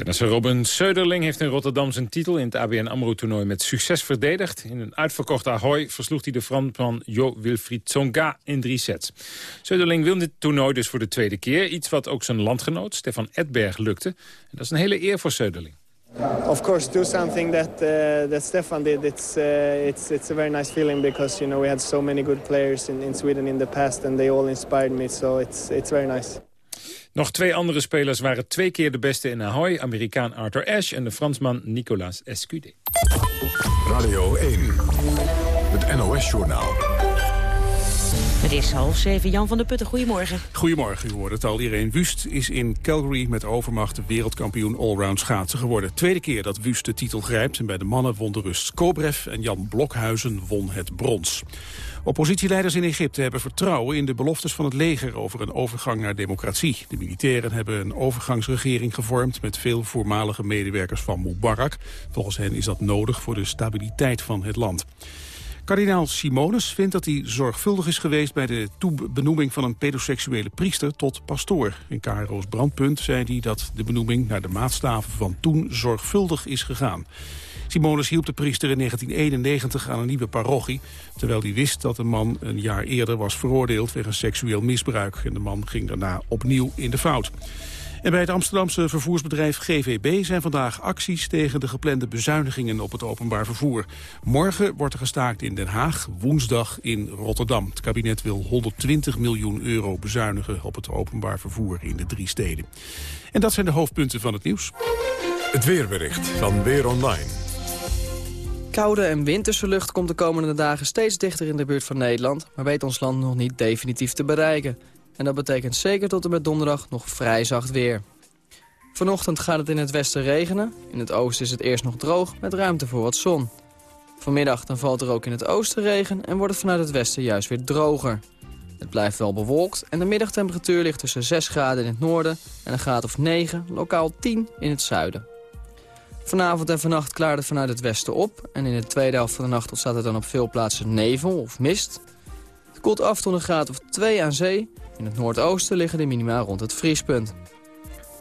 Tennisser Robin Söderling heeft in Rotterdam zijn titel in het ABN AMRO-toernooi met succes verdedigd. In een uitverkocht Ahoy versloeg hij de Fransman Jo Wilfried Tsonga in drie sets. Söderling won dit toernooi dus voor de tweede keer. Iets wat ook zijn landgenoot Stefan Edberg lukte. En dat is een hele eer voor Söderling. Of course, do something that uh, that Stefan did. It's uh, it's it's a very nice feeling because you know we had so many good players in, in Sweden in the past and they all inspired me. So it's it's very nice. Nog twee andere spelers waren twee keer de beste in Ahoy. Amerikaan Arthur Ashe en de Fransman Nicolas Escudé. Radio 1, het NOS-journaal. Het is half zeven. Jan van der Putten, goedemorgen. Goedemorgen, u hoort het al. Irene Wust is in Calgary met overmacht wereldkampioen allround schaatsen geworden. Tweede keer dat Wust de titel grijpt. En bij de mannen won de rust Skobrev en Jan Blokhuizen won het brons. Oppositieleiders in Egypte hebben vertrouwen in de beloftes van het leger over een overgang naar democratie. De militairen hebben een overgangsregering gevormd met veel voormalige medewerkers van Mubarak. Volgens hen is dat nodig voor de stabiliteit van het land. Kardinaal Simonis vindt dat hij zorgvuldig is geweest... bij de benoeming van een pedoseksuele priester tot pastoor. In KRO's Brandpunt zei hij dat de benoeming naar de maatstaven van toen zorgvuldig is gegaan. Simonis hielp de priester in 1991 aan een nieuwe parochie... terwijl hij wist dat de man een jaar eerder was veroordeeld wegens seksueel misbruik. En de man ging daarna opnieuw in de fout. En bij het Amsterdamse vervoersbedrijf GVB zijn vandaag acties tegen de geplande bezuinigingen op het openbaar vervoer. Morgen wordt er gestaakt in Den Haag, woensdag in Rotterdam. Het kabinet wil 120 miljoen euro bezuinigen op het openbaar vervoer in de drie steden. En dat zijn de hoofdpunten van het nieuws. Het weerbericht van Weer Online. Koude en winterse lucht komt de komende dagen steeds dichter in de buurt van Nederland... maar weet ons land nog niet definitief te bereiken. En dat betekent zeker tot en met donderdag nog vrij zacht weer. Vanochtend gaat het in het westen regenen. In het oosten is het eerst nog droog, met ruimte voor wat zon. Vanmiddag dan valt er ook in het oosten regen en wordt het vanuit het westen juist weer droger. Het blijft wel bewolkt en de middagtemperatuur ligt tussen 6 graden in het noorden... en een graad of 9, lokaal 10 in het zuiden. Vanavond en vannacht klaart het vanuit het westen op... en in de tweede helft van de nacht ontstaat er dan op veel plaatsen nevel of mist. Koelt af tot een graad of 2 aan zee in het noordoosten liggen de minima rond het vriespunt.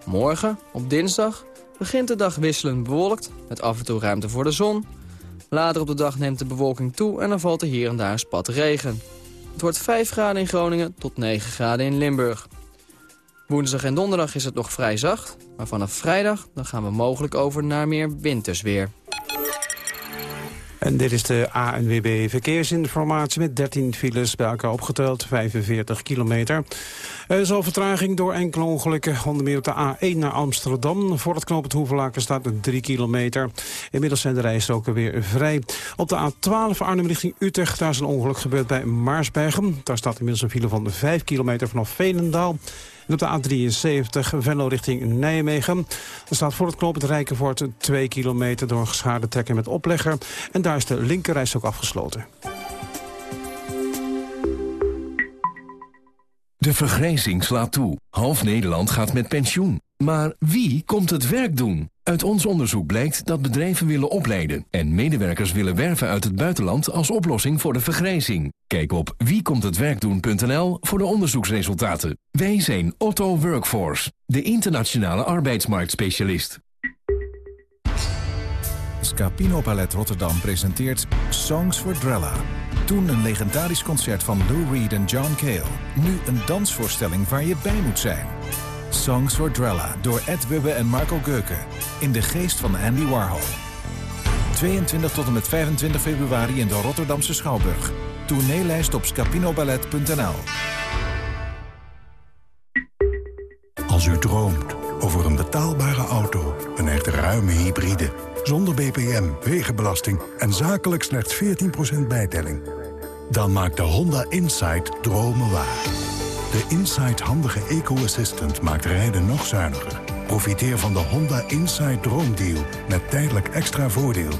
Morgen, op dinsdag, begint de dag wisselend bewolkt... met af en toe ruimte voor de zon. Later op de dag neemt de bewolking toe en dan valt er hier en daar een spat regen. Het wordt 5 graden in Groningen tot 9 graden in Limburg. Woensdag en donderdag is het nog vrij zacht, maar vanaf vrijdag dan gaan we mogelijk over naar meer wintersweer. En dit is de ANWB Verkeersinformatie met 13 files bij elkaar opgeteld, 45 kilometer. Er is al vertraging door enkele ongelukken, onder meer op de A1 naar Amsterdam. Voor het knooppunt Hoevelaken staat er 3 kilometer. Inmiddels zijn de rijstroken weer vrij. Op de A12 Arnhem richting Utrecht, daar is een ongeluk gebeurd bij Maarsbergen. Daar staat inmiddels een file van 5 kilometer vanaf Veenendaal. Op de A73 Venlo richting Nijmegen. Er staat voor het knooppunt Rijkenvoort 2 kilometer door geschaarde trekker met oplegger. En daar is de linkerreis ook afgesloten. De vergrijzing slaat toe. Half Nederland gaat met pensioen. Maar wie komt het werk doen? Uit ons onderzoek blijkt dat bedrijven willen opleiden... en medewerkers willen werven uit het buitenland als oplossing voor de vergrijzing. Kijk op wiekomthetwerkdoen.nl voor de onderzoeksresultaten. Wij zijn Otto Workforce, de internationale arbeidsmarktspecialist. Scapino Ballet Rotterdam presenteert Songs for Drella. Toen een legendarisch concert van Lou Reed en John Cale. Nu een dansvoorstelling waar je bij moet zijn. Songs for Drella door Ed Wubbe en Marco Geuken. In de geest van Andy Warhol. 22 tot en met 25 februari in de Rotterdamse Schouwburg. Tourneelijst op scapinoballet.nl Als u droomt over een betaalbare auto, een echt ruime hybride... zonder BPM, wegenbelasting en zakelijk slechts 14% bijtelling... dan maakt de Honda Insight dromen waar. De Insight handige eco-assistant maakt rijden nog zuiniger. Profiteer van de Honda Insight Droomdeal met tijdelijk extra voordeel.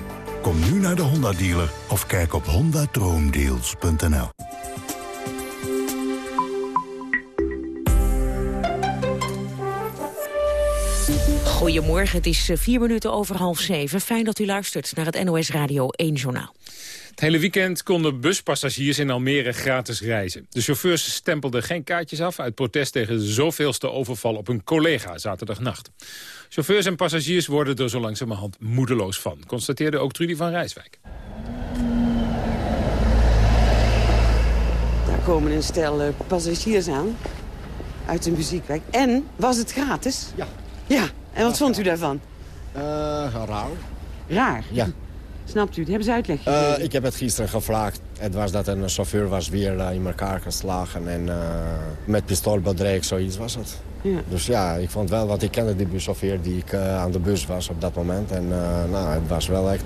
Kom nu naar de Honda dealer of kijk op hondadroomdeals.nl. Goedemorgen, het is eh, vier minuten over half zeven. Fijn dat u luistert naar het NOS Radio 1 Journaal. Het hele weekend konden buspassagiers in Almere gratis reizen. De chauffeurs stempelden geen kaartjes af... uit protest tegen de zoveelste overval op een collega zaterdagnacht. Chauffeurs en passagiers worden er zo langzamerhand moedeloos van... constateerde ook Trudy van Rijswijk. Daar komen een stel eh, passagiers aan uit de muziekwijk. En was het gratis? Ja. Ja, en wat vond u daarvan? Uh, raar. Raar? Ja. Snapt u het? Hebben ze uitleg Uh, gegeven? ik heb het gisteren gevraagd. Het was dat een chauffeur was weer uh, in elkaar geslagen en uh, met pistool bedreigd, zoiets was het. Ja. Dus ja, ik vond wel, want ik kende die buschauffeur die ik aan de bus was op dat moment. En nou, het was wel echt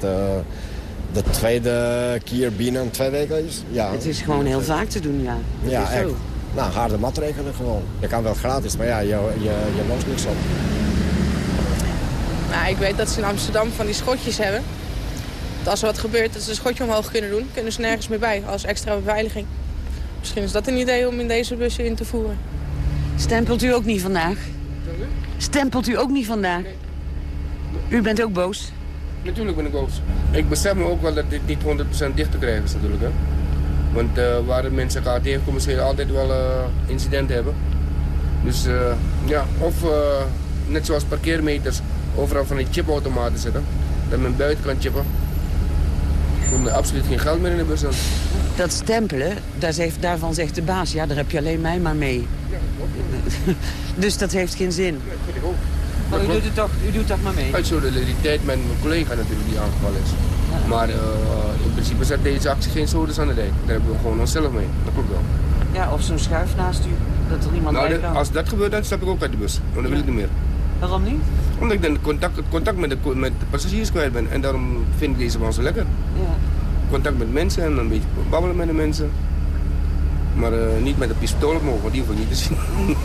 de tweede keer binnen twee weken is. Ja. Het is gewoon heel vaak te doen, ja. Dat ja, is zo. echt. Nou, harde maatregelen gewoon. Je kan wel gratis, maar ja, je, je, je lost niks op. Nou, ik weet dat ze in Amsterdam van die schotjes hebben. Als er wat gebeurt, dat ze een schotje omhoog kunnen doen. Kunnen ze nergens meer bij, als extra beveiliging. Misschien is dat een idee om in deze bussen in te voeren. Stempelt u ook niet vandaag? Stempelt u ook niet vandaag? U bent ook boos? Natuurlijk ben ik boos. Ik besef me ook wel dat dit niet 100% dicht te krijgen is natuurlijk. Hè? Want eh, waar de mensen elkaar tegenkomen, zullen je altijd wel eh, incidenten hebben. Dus eh, ja, of eh, net zoals parkeermeters overal van die chipautomaten zitten. Dat men buiten kan chippen. Komt er absoluut geen geld meer in de bus. Dat stempelen, daar zegt, daarvan zegt de baas, ja, daar heb je alleen mij maar mee. dus dat heeft geen zin. Maar u doet, het toch, u doet toch maar mee? Uit solidariteit met mijn collega natuurlijk die aangevallen is. Maar eh, in principe zet deze actie geen zodes aan de dijk. Daar hebben we gewoon onszelf mee. Dat klopt wel. Ja, of zo'n schuif naast u, dat er iemand Nou, bij kan. als dat gebeurt, dan stap ik ook uit de bus. Want dan wil ik niet meer. Waarom niet? Omdat ik dan contact, contact met de, met de passagiers kwijt ben. En daarom vind ik deze man zo lekker. Ja. Contact met mensen en een beetje babbelen met de mensen. Maar eh, niet met een pistool op want die hoef ik niet te zien.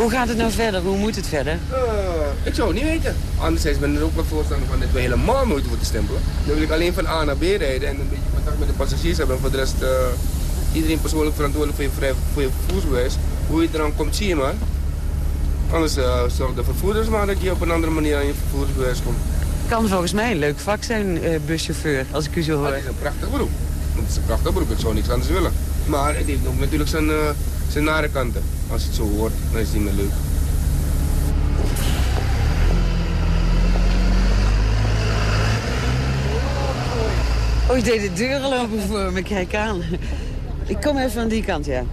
Hoe gaat het nou verder? Hoe moet het verder? Eh, ik zou het niet weten. Anderzijds ben ik er ook wel voorstander van dat we helemaal nooit moeten stempelen. Dan wil ik alleen van A naar B rijden en een beetje contact met de passagiers hebben. En voor de rest eh, iedereen persoonlijk verantwoordelijk voor je, vrij- voor je vervoersbewijs. Hoe je er dan komt, zie je maar. Anders uh, zorg de vervoerders maar dat je op een andere manier aan je vervoersbewijs komt. Kan volgens mij een leuk vak zijn, eh, buschauffeur, als ik u zo hoor. Het is een prachtig beroep. Het is een prachtig beroep, ik zou niks anders willen. Maar het heeft ook natuurlijk zijn, eh, zijn nare kanten. Als je het zo hoort, dan is het niet meer leuk. Oh, je deed de deuren lopen voor me, kijk aan. Ik kom even aan die kant, ja.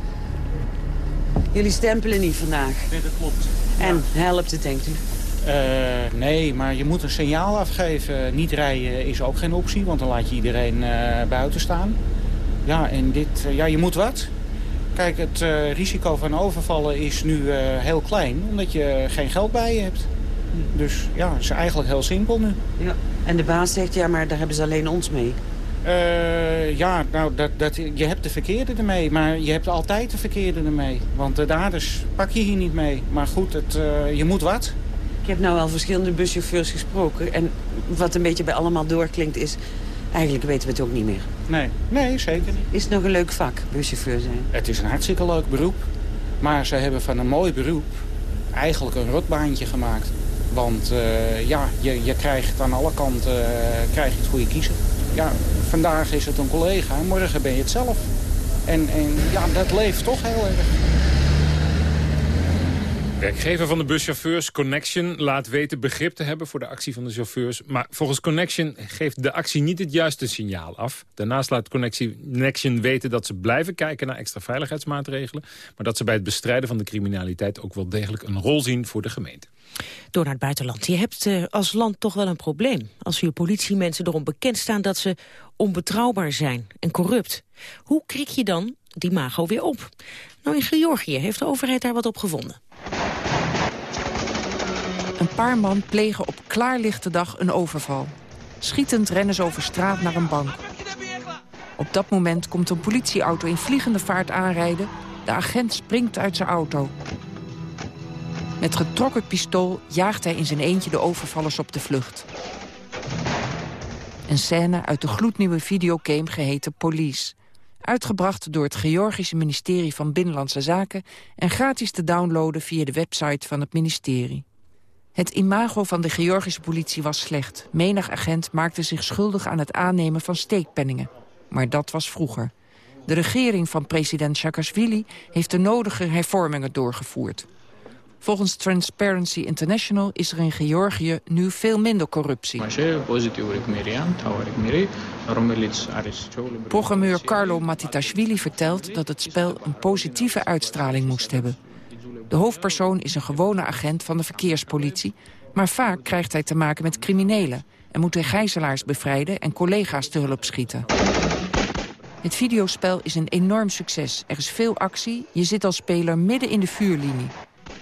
Jullie stempelen niet vandaag. Nee, dat klopt. En helpt het, denkt u? Eh, nee, maar je moet een signaal afgeven. Niet rijden is ook geen optie, want dan laat je iedereen eh, buiten staan. Ja, en dit, eh, ja, je moet wat. Kijk, het risico van overvallen is nu heel klein, omdat je geen geld bij je hebt. Dus ja, het is eigenlijk heel simpel nu. Ja. En de baas zegt, ja, maar daar hebben ze alleen ons mee. Eh, ja, nou, dat, dat, je hebt de verkeerde ermee, maar je hebt altijd de verkeerde ermee. Want de daders pak je hier niet mee. Maar goed, het, eh, je moet wat. Ik heb nou al verschillende buschauffeurs gesproken. En wat een beetje bij allemaal doorklinkt is... eigenlijk weten we het ook niet meer. Nee, nee, zeker niet. Is het nog een leuk vak, buschauffeur zijn? Het is een hartstikke leuk beroep. Maar ze hebben van een mooi beroep eigenlijk een rotbaantje gemaakt. Want eh, ja, je, je krijgt aan alle kanten eh, krijg je het goede kiezen. Ja, vandaag is het een collega, morgen ben je het zelf. En, en ja, dat leeft toch heel erg. Werkgever van de buschauffeurs, Connection, laat weten begrip te hebben voor de actie van de chauffeurs. Maar volgens Connection geeft de actie niet het juiste signaal af. Daarnaast laat Connection weten dat ze blijven kijken naar extra veiligheidsmaatregelen. Maar dat ze bij het bestrijden van de criminaliteit ook wel degelijk een rol zien voor de gemeente. Door naar het buitenland. Je hebt eh, als land toch wel een probleem. Als je politiemensen erom bekend staan dat ze onbetrouwbaar zijn en corrupt. Hoe krik je dan die mago weer op? Nou, in Georgië heeft de overheid daar wat op gevonden. Een paar man plegen op klaarlichte dag een overval. Schietend rennen ze over straat naar een bank. Op dat moment komt een politieauto in vliegende vaart aanrijden. De agent springt uit zijn auto. Met getrokken pistool jaagt hij in zijn eentje de overvallers op de vlucht. Een scène uit de gloednieuwe videogame geheten Police. Uitgebracht door het Georgische ministerie van Binnenlandse Zaken... en gratis te downloaden via de website van het ministerie. Het imago van de Georgische politie was slecht. Menig agent maakte zich schuldig aan het aannemen van steekpenningen. Maar dat was vroeger. De regering van president Saakashvili heeft de nodige hervormingen doorgevoerd. Volgens Transparency International is er in Georgië nu veel minder corruptie. Programmeur Carlo Matitashvili vertelt dat het spel een positieve uitstraling moest hebben. De hoofdpersoon is een gewone agent van de verkeerspolitie... maar vaak krijgt hij te maken met criminelen... en moet hij gijzelaars bevrijden en collega's te hulp schieten. Het videospel is een enorm succes. Er is veel actie, je zit als speler midden in de vuurlinie.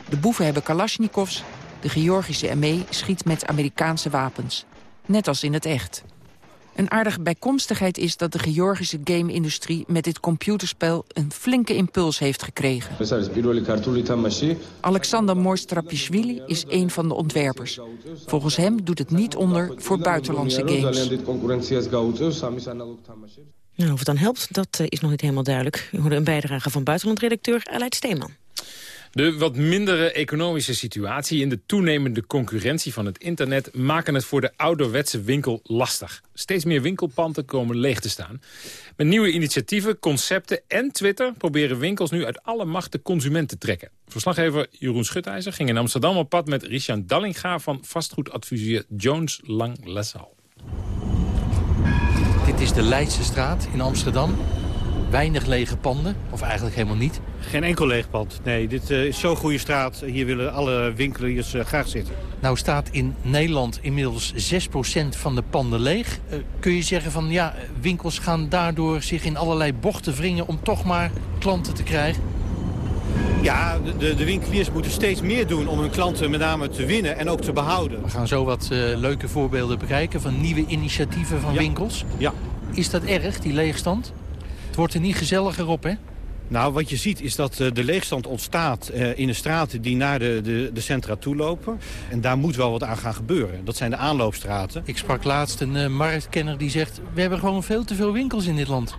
De boeven hebben kalasjnikovs, de Georgische ME schiet met Amerikaanse wapens. Net als in het echt. Een aardige bijkomstigheid is dat de Georgische game-industrie... met dit computerspel een flinke impuls heeft gekregen. Alexander Moistrapishvili is een van de ontwerpers. Volgens hem doet het niet onder voor buitenlandse games. Of het dan helpt, dat eh, is nog niet helemaal duidelijk. U hoorde een bijdrage van buitenlandredacteur Aleid Steeman. De wat mindere economische situatie en de toenemende concurrentie van het internet maken het voor de ouderwetse winkel lastig. Steeds meer winkelpanden komen leeg te staan. Met nieuwe initiatieven, concepten en Twitter proberen winkels nu uit alle macht de consument te trekken. Verslaggever Jeroen Schutijzer ging in Amsterdam op pad met Richard Dallinga van vastgoedadviseur Jones Lang LaSalle. Dit is de Leidse straat in Amsterdam. Weinig lege panden, of eigenlijk helemaal niet. Geen enkel leeg pand. Nee, dit eh, is zo'n goede straat. Hier willen alle winkeliers uh, graag zitten. Nou staat in Nederland inmiddels 6% van de panden leeg. Uh, kun je zeggen van ja, winkels gaan daardoor zich in allerlei bochten wringen... om toch maar klanten te krijgen? Ja, de, de, winkeliers moeten steeds meer doen om hun klanten met name te winnen en ook te behouden. We gaan zo wat leuke voorbeelden bekijken van nieuwe initiatieven van ja. winkels. Ja. Is dat erg, die leegstand? Het wordt er niet gezelliger op, hè? Nou, wat je ziet is dat uh, de leegstand ontstaat uh, in de straten die naar de, de, de, centra toe lopen. En daar moet wel wat aan gaan gebeuren. Dat zijn de aanloopstraten. Ik sprak laatst een uh, marktkenner die zegt... we hebben gewoon veel te veel winkels in dit land.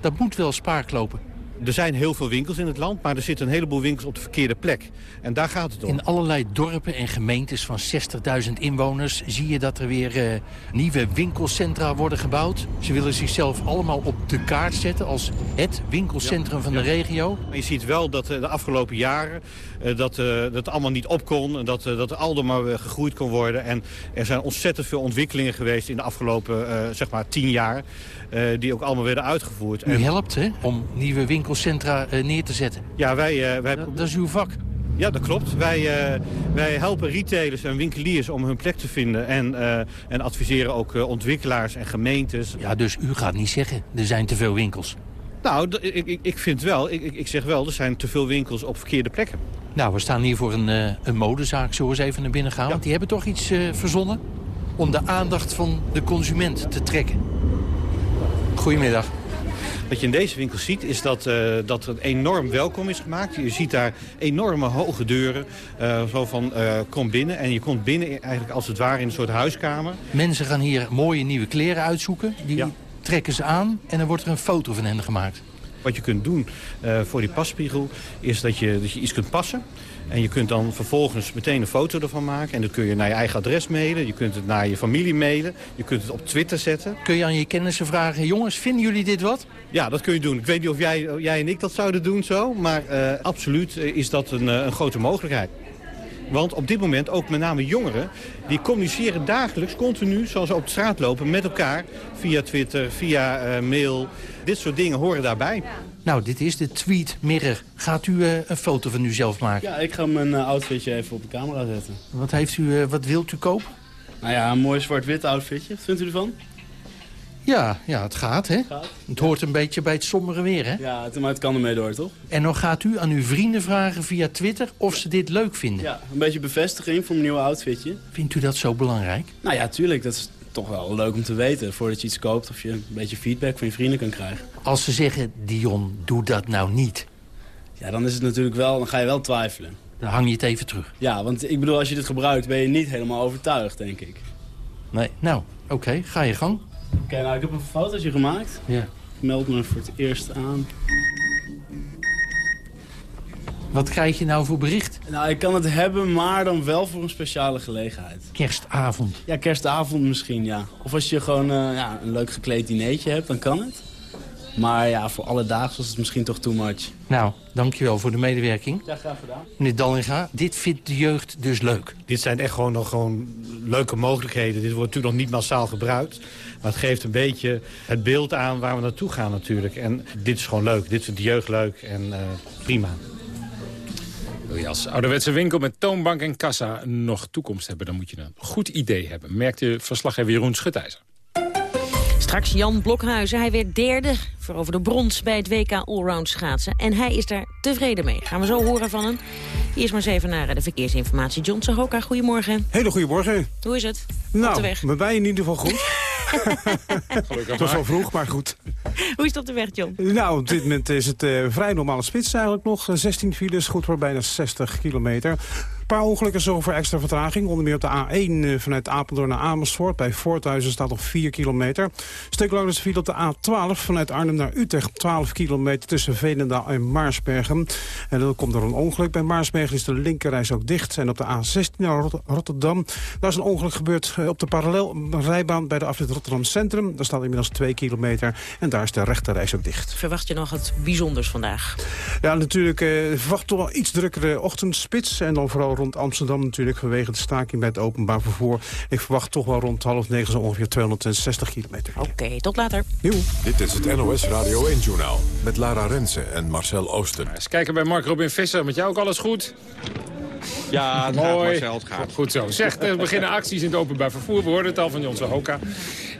Dat moet wel spaak lopen. Er zijn heel veel winkels in het land, maar er zitten een heleboel winkels op de verkeerde plek. En daar gaat het om. In allerlei dorpen en gemeentes van 60.000 inwoners zie je dat er weer uh, nieuwe winkelcentra worden gebouwd. Ze willen zichzelf allemaal op de kaart zetten als het winkelcentrum ja, van de regio. Maar je ziet wel dat uh, de afgelopen jaren dat dat allemaal niet op kon. En dat, dat Aldo maar gegroeid kon worden. En er zijn ontzettend veel ontwikkelingen geweest in de afgelopen zeg maar tien jaar. die ook allemaal werden uitgevoerd. U helpt hè, om nieuwe winkelcentra neer te zetten. Ja, wij... wij dat, dat is uw vak. Ja, dat klopt. Wij, uh, wij helpen retailers en winkeliers om hun plek te vinden. En, uh, en adviseren ook uh, ontwikkelaars en gemeentes. Ja, dus u gaat niet zeggen, er zijn te veel winkels. Nou, ik, ik, vind wel, ik, ik zeg wel, er zijn te veel winkels op verkeerde plekken. Nou, we staan hier voor een, een modezaak. Zullen we eens even naar binnen gaan? Ja. Want die hebben toch iets verzonnen om de aandacht van de consument te trekken. Goedemiddag. Wat je in deze winkel ziet is dat, uh, dat er enorm welkom is gemaakt. Je ziet daar enorme hoge deuren. Uh, zo van uh, kom binnen. En je komt binnen eigenlijk als het ware in een soort huiskamer. Mensen gaan hier mooie nieuwe kleren uitzoeken. Die ja. Trekken ze aan en dan wordt er een foto van hen gemaakt. Wat je kunt doen voor die passpiegel is dat je, dat je iets kunt passen. En je kunt dan vervolgens meteen een foto ervan maken. En dat kun je naar je eigen adres mailen. Je kunt het naar je familie mailen. Je kunt het op Twitter zetten. Kun je aan je kennissen vragen... jongens, vinden jullie dit wat? Ja, dat kun je doen. Ik weet niet of jij, jij en ik dat zouden doen zo. Maar uh, absoluut is dat een, een grote mogelijkheid. Want op dit moment ook met name jongeren... die communiceren dagelijks, continu, zoals ze op de straat lopen... met elkaar via Twitter, via uh, mail. Dit soort dingen horen daarbij. Nou, dit is de Tweet Mirror. Gaat u uh, een foto van uzelf maken? Ja, ik ga mijn uh, outfitje even op de camera zetten. Wat, heeft u, uh, wat wilt u kopen? Nou ja, een mooi zwart-wit outfitje. Wat vindt u ervan? Ja, ja, het gaat, hè? Het, gaat. het hoort een beetje bij het sombere weer, hè? Ja, het, maar het kan ermee door, toch? En dan gaat u aan uw vrienden vragen via Twitter of ze dit leuk vinden? Ja, een beetje bevestiging voor mijn nieuwe outfitje. Vindt u dat zo belangrijk? Nou ja, tuurlijk. Dat is toch wel leuk om te weten. Voordat je iets koopt of je een beetje feedback van je vrienden kan krijgen. Als ze zeggen, Dion, doe dat nou niet. Ja, dan is het natuurlijk wel, dan ga je wel twijfelen. Dan hang je het even terug. Ja, want ik bedoel, als je dit gebruikt ben je niet helemaal overtuigd, denk ik. Nee, nou, oké, okay, ga je gang. Oké, okay, nou, ik heb een fotootje gemaakt. Ja. Ik meld me voor het eerst aan. Wat krijg je nou voor bericht? Nou, ik kan het hebben, maar dan wel voor een speciale gelegenheid. Kerstavond? Ja, kerstavond misschien, ja. Of als je gewoon uh, ja, een leuk gekleed dinertje hebt, dan kan het. Maar ja, voor alledaags was het misschien toch too much. Nou, dankjewel voor de medewerking. Ja, graag gedaan. Meneer Dallinga, dit vindt de jeugd dus leuk. Dit zijn echt gewoon nog gewoon leuke mogelijkheden. Dit wordt natuurlijk nog niet massaal gebruikt. Maar het geeft een beetje het beeld aan waar we naartoe gaan natuurlijk. En dit is gewoon leuk. Dit vindt de jeugd leuk en uh, prima. Wil je als ouderwetse winkel met toonbank en kassa nog toekomst hebben... dan moet je een goed idee hebben, merkte verslaggever Jeroen Schutijzer. Straks Jan Blokhuizen. Hij werd derde voor over de brons bij het WK Allround schaatsen. En hij is daar tevreden mee. Gaan we zo horen van hem. Eerst maar eens even naar de verkeersinformatie. John Sahoka, goedemorgen. Hele goedemorgen. Hoe is het? Nou, Op de weg. bij mij in ieder geval goed. Het was wel vroeg, maar goed. Hoe is het op de weg, John? Nou, op dit moment is het uh, vrij normale spits eigenlijk nog. 16 files, goed voor bijna 60 kilometer. Paar ongelukken zorgen voor extra vertraging. Onder meer op de A1 uh, vanuit Apeldoorn naar Amersfoort. Bij Voorthuizen staat nog 4 kilometer. Stuk lang is de op de A12 vanuit Arnhem naar Utrecht. 12 kilometer tussen Veenendaal en Maarsbergen. En dat komt door een ongeluk. Bij Maarsbergen is de linkerreis ook dicht. En op de A16 naar Rot Rotterdam. Daar is een ongeluk gebeurd uh, op de parallelrijbaan bij de afrit Rotterdam Centrum. Daar staat inmiddels 2 kilometer. En daar is de rechterreis ook dicht. Verwacht je nog het bijzonders vandaag? Ja, natuurlijk. Uh, verwacht toch wel iets drukkere ochtendspits. En dan vooral rond Amsterdam natuurlijk vanwege de staking bij het openbaar vervoer. Ik verwacht toch wel rond half negen zo ongeveer 260 kilometer. Oké, okay, tot later. Nieuw. Dit is het NOS Radio 1-journaal met Lara Rensen en Marcel Oosten. Eens kijken bij Mark Robin Visser. Met jou ook alles goed? Ja, het Mooi. gaat Marcel, het gaat. Goed zo. Zeg, er beginnen acties in het openbaar vervoer. We hoorden het al van Jonse Hoka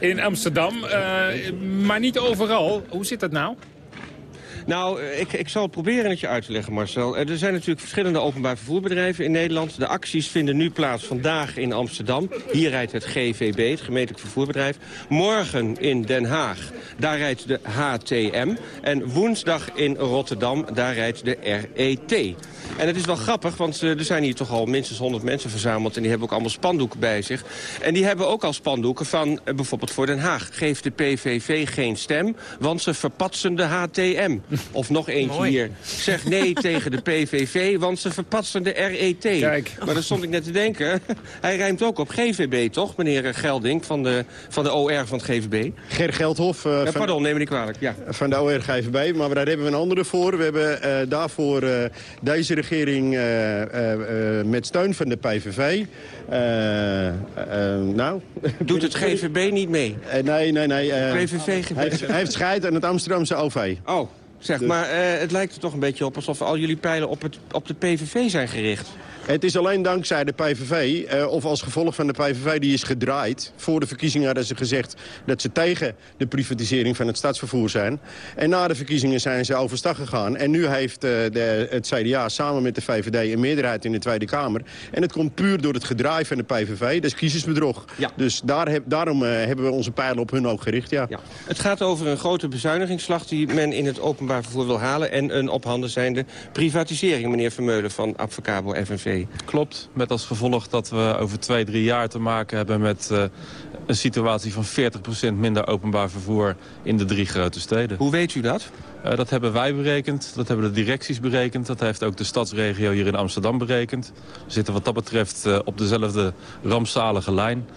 in Amsterdam. Uh, maar niet overal. Hoe zit dat nou? Nou, ik, ik zal het proberen het je uit te leggen, Marcel. Er zijn natuurlijk verschillende openbaar vervoerbedrijven in Nederland. De acties vinden nu plaats vandaag in Amsterdam. Hier rijdt het GVB, het gemeentelijk vervoerbedrijf. Morgen in Den Haag, daar rijdt de HTM. En woensdag in Rotterdam, daar rijdt de RET. En het is wel grappig, want er zijn hier toch al minstens 100 mensen verzameld... en die hebben ook allemaal spandoeken bij zich. En die hebben ook al spandoeken van bijvoorbeeld voor Den Haag. Geef de PVV geen stem, want ze verpatsen de HTM. Of nog eentje Mooi. hier. Zeg nee tegen de PVV, want ze verpatsen de RET. Kijk. Maar daar stond ik net te denken. Hij rijmt ook op GVB, toch, meneer Gelding van de, van de OR van het GVB? Ger Geldhof. Uh, Ja, pardon, neem me niet kwalijk. Ja. Van de OR GVB, maar daar hebben we een andere voor. We hebben uh, daarvoor uh, deze regering met steun van de PVV. nou... Doet het GVB niet mee? nee, nee, nee. PVV hij, heeft, hij heeft scheid aan het Amsterdamse OV. Oh. Zeg, Dus- maar het lijkt er toch een beetje op alsof al jullie pijlen op, het, op de PVV zijn gericht. Het is alleen dankzij de PVV, uh, of als gevolg van de PVV, die is gedraaid. Voor de verkiezingen hadden ze gezegd dat ze tegen de privatisering van het stadsvervoer zijn. En na de verkiezingen zijn ze overstag gegaan. En nu heeft uh, de, het CDA samen met de VVD een meerderheid in de Tweede Kamer. En het komt puur door het gedraai van de PVV. Dat is kiezersbedrog. Ja. Dus daar heb, daarom uh, hebben we onze pijlen op hun ook gericht, ja. ja. Het gaat over een grote bezuinigingsslag die men in het openbaar vervoer wil halen. En een op handen zijnde privatisering, meneer Vermeulen van Advocabo FNV. Klopt, met als gevolg dat we over twee, drie jaar te maken hebben met uh, een situatie van 40% minder openbaar vervoer in de drie grote steden. Hoe weet u dat? Uh, dat hebben wij berekend, dat hebben de directies berekend. Dat heeft ook de stadsregio hier in Amsterdam berekend. We zitten wat dat betreft uh, op dezelfde rampzalige lijn.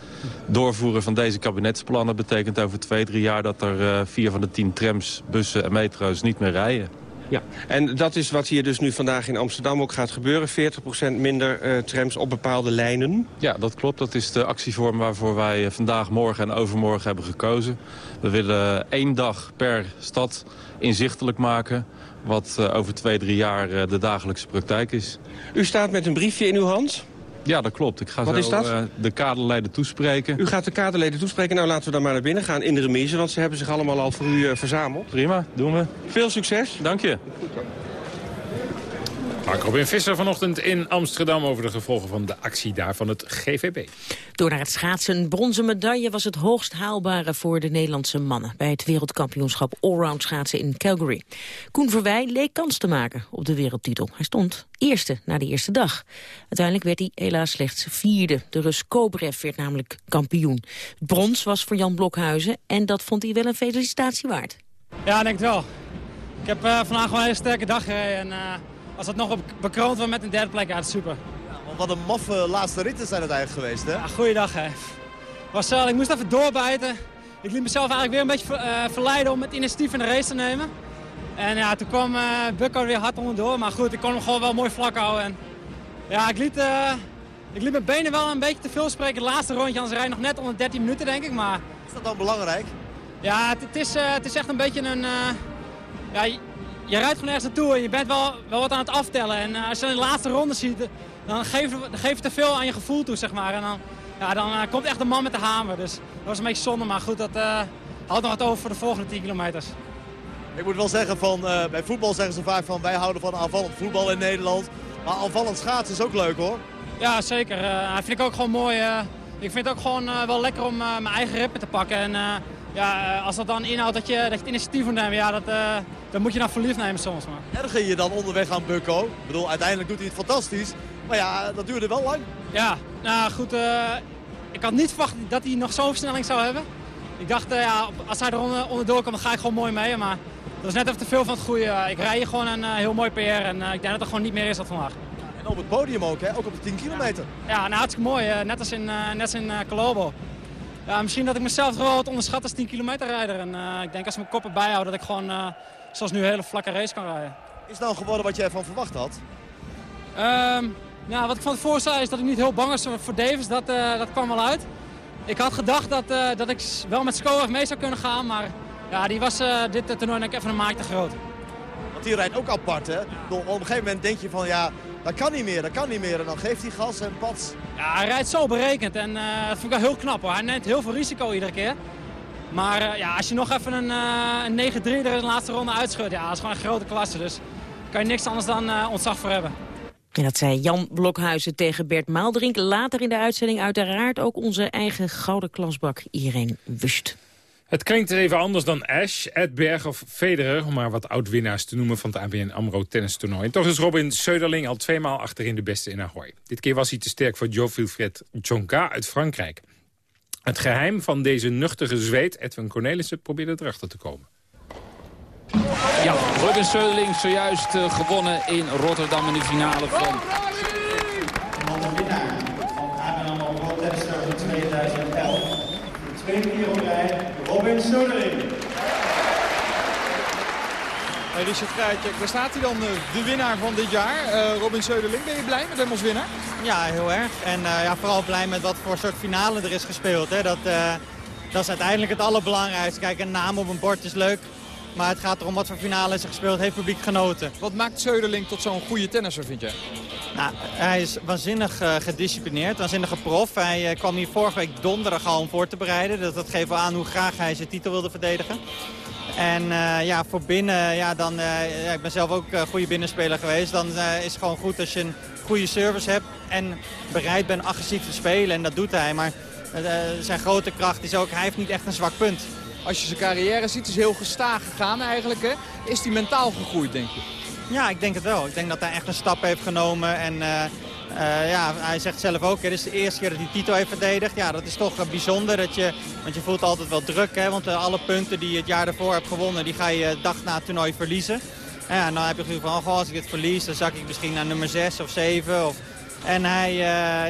Doorvoeren van deze kabinetsplannen betekent over twee, drie jaar... dat er uh, vier van de tien trams, bussen en metro's niet meer rijden. Ja, en dat is wat hier dus nu vandaag in Amsterdam ook gaat gebeuren. 40% minder uh, trams op bepaalde lijnen. Ja, dat klopt. Dat is de actievorm waarvoor wij vandaag, morgen en overmorgen hebben gekozen. We willen één dag per stad inzichtelijk maken wat uh, over twee, drie jaar uh, de dagelijkse praktijk is. U staat met een briefje in uw hand. Ja, dat klopt. Ik ga Wat zo is dat? Uh, de kaderleden toespreken. U gaat de kaderleden toespreken. Nou, laten we dan maar naar binnen gaan in de remise, want ze hebben zich allemaal al voor u uh, verzameld. Prima, doen we. Veel succes. Dank je. Mark Robin Visser vanochtend in Amsterdam over de gevolgen van de actie daar van het GVB. Door naar het schaatsen. Bronzen medaille was het hoogst haalbare voor de Nederlandse mannen... bij het wereldkampioenschap allround schaatsen in Calgary. Koen Verwij leek kans te maken op de wereldtitel. Hij stond eerste na de eerste dag. Uiteindelijk werd hij helaas slechts vierde. De Rus Kobrev werd namelijk kampioen. Brons was voor Jan Blokhuizen en dat vond hij wel een felicitatie waard. Ja, ik denk het wel. Ik heb uh, vandaag wel een hele sterke dag gereden. En, uh, als het nog op bekroond wordt met een derde plek, ja, dat is super. Ja, wat een maffe laatste ritten zijn het eigenlijk geweest, hè? Ja, goeiedag, hè. Was, uh, ik moest even doorbijten. Ik liet mezelf eigenlijk weer een beetje ver, verleiden om het initiatief in de race te nemen. En ja, toen kwam Bukko weer hard onderdoor. Maar goed, ik kon hem gewoon wel mooi vlak houden. En, ja, ik liet, ik liet mijn benen wel een beetje te veel spreken. Het laatste rondje, anders rijd ik nog net onder 13 minuten, denk ik. Maar... Is dat dan belangrijk? Ja, het, het is, het is echt een beetje een... ja, je rijdt gewoon ergens naartoe en je bent wel, wel wat aan het aftellen. En uh, als je dan de laatste ronde ziet, dan geef, je te veel aan je gevoel toe, zeg maar. En dan, ja, dan uh, komt echt de man met de hamer. Dus dat was een beetje zonde, maar goed, dat uh, houdt nog wat over voor de volgende 10 kilometers. Ik moet wel zeggen, van, bij voetbal zeggen ze vaak van wij houden van aanvallend voetbal in Nederland. Maar aanvallend schaatsen is ook leuk hoor. Ja, zeker. dat vind ik ook gewoon mooi. ik vind het ook gewoon eh, wel lekker om mijn eigen ritme te pakken. En ja, als dat dan inhoudt dat je, dat je het initiatief moet nemen, ja, dat, dat moet je dan verliefd nemen soms. Maar. Erger je dan onderweg aan Bukko? Ik bedoel, uiteindelijk doet hij het fantastisch. Maar ja, dat duurde wel lang. Ja, nou goed, ik had niet verwacht dat hij nog zo'n versnelling zou hebben. Ik dacht, ja, als hij er onder, onderdoor komt, dan ga ik gewoon mooi mee. Maar dat is net even te veel van het goede. Ik rij hier gewoon een heel mooi PR en ik denk dat er gewoon niet meer is dan vandaag. En op het podium ook, hè? ook op de 10 kilometer. Ja, nou, hartstikke mooi. net als in, net als in Colobo. Ja, misschien dat ik mezelf gewoon wat onderschat als 10 kilometer rijder. En uh, ik denk als ik mijn koppen bijhoud dat ik gewoon zoals nu een hele vlakke race kan rijden. Is het nou geworden wat je ervan verwacht had? Um, ja, wat ik van tevoren zei is dat ik niet heel bang was voor Davis. Dat, dat kwam wel uit. Ik had gedacht dat, dat ik wel met Skoaf mee zou kunnen gaan. Maar ja, die was dit toernooi denk ik even een maak te groot. Want die rijdt ook apart, hè? Op een gegeven moment denk je van ja, dat kan niet meer, dat kan niet meer. En dan geeft hij gas en pats. Ja, hij rijdt zo berekend en uh, dat vind ik wel heel knap hoor. Hij neemt heel veel risico iedere keer. Maar uh, ja, als je nog even een, uh, een 9-3 er in de laatste ronde uitschudt, ja, dat is gewoon een grote klasse. Dus kan je niks anders dan ontzag voor hebben. En dat zei Jan Blokhuizen tegen Bert Maalderink. Later in de uitzending uiteraard ook onze eigen gouden klasbak Irene Wust. Het klinkt even anders dan Ash, Edberg of Federer... om maar wat oud-winnaars te noemen van het ABN AMRO tennistoernooi. En toch is Robin Söderling al tweemaal achterin de beste in Ahoy. Dit keer was hij te sterk voor Jo-Wilfred Tsonga uit Frankrijk. Het geheim van deze nuchtige zweet, Edwin Cornelissen, probeerde erachter te komen. Ja, Robin Söderling zojuist uh, gewonnen in Rotterdam in de finale van... De winnaar van ABN AMRO Tennis 2011. De tweede keer Robin Söderling. Hey Richard Krijtjek, daar staat hij dan, eh, de winnaar van dit jaar. Uh, Robin Söderling, ben je blij met hem als winnaar? Ja, heel erg. En uh, ja, vooral blij met wat voor soort finale er is gespeeld. Hè. Dat, uh, dat is uiteindelijk het allerbelangrijkste. Kijk, een naam op een bord is leuk. Maar het gaat erom wat voor finale is er gespeeld, heeft publiek genoten. Wat maakt Söderling tot zo'n goede tennisser, vind jij? Nou, hij is waanzinnig uh, gedisciplineerd, waanzinnige prof. Hij uh, kwam hier vorige week donderdag al om voor te bereiden. Dat, dat geeft wel aan hoe graag hij zijn titel wilde verdedigen. En uh, ja, voor binnen, ja, dan, ja, ik ben zelf ook een goede binnenspeler geweest. Dan is het gewoon goed als je een goede service hebt en bereid bent agressief te spelen. En dat doet hij. Maar zijn grote kracht is ook, hij heeft niet echt een zwak punt. Als je zijn carrière ziet, is heel gestaag gegaan eigenlijk. Hè? Is hij mentaal gegroeid, denk je? Ja, ik denk het wel. Ik denk dat hij echt een stap heeft genomen. En uh, uh, ja, hij zegt zelf ook, dit is de eerste keer dat hij titel heeft verdedigd. Ja, dat is toch uh, bijzonder. Dat je, want je voelt altijd wel druk. Hè, want alle punten die je het jaar daarvoor hebt gewonnen, die ga je dag na het toernooi verliezen. En dan heb je het van, oh, als ik dit verlies, dan zak ik misschien naar nummer 6 of 7. Of... En hij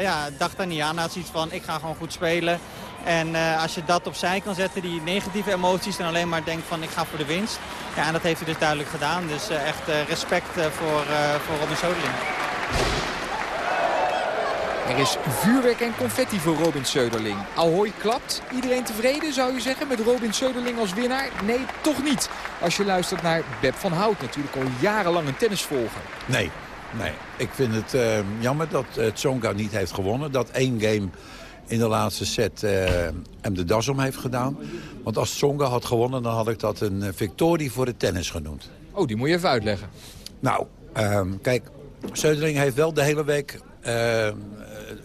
ja, dacht daar niet aan. Hij had zoiets van, ik ga gewoon goed spelen. En uh, als je dat opzij kan zetten, die negatieve emoties... en alleen maar denkt van ik ga voor de winst. Ja, en dat heeft hij dus duidelijk gedaan. Dus uh, echt uh, respect voor, voor Robin Söderling. Er is vuurwerk en confetti voor Robin Söderling. Ahoy klapt. Iedereen tevreden zou je zeggen met Robin Söderling als winnaar? Nee, toch niet. Als je luistert naar Beb van Hout, natuurlijk al jarenlang een tennisvolger. Nee, nee. Ik vind het jammer dat Tsonga niet heeft gewonnen. Dat één game in de laatste set uh, hem de das om heeft gedaan. Want als Tsonga had gewonnen, dan had ik dat een uh, victorie voor de tennis genoemd. Oh, die moet je even uitleggen. Nou, uh, kijk, Söderling heeft wel de hele week ehm,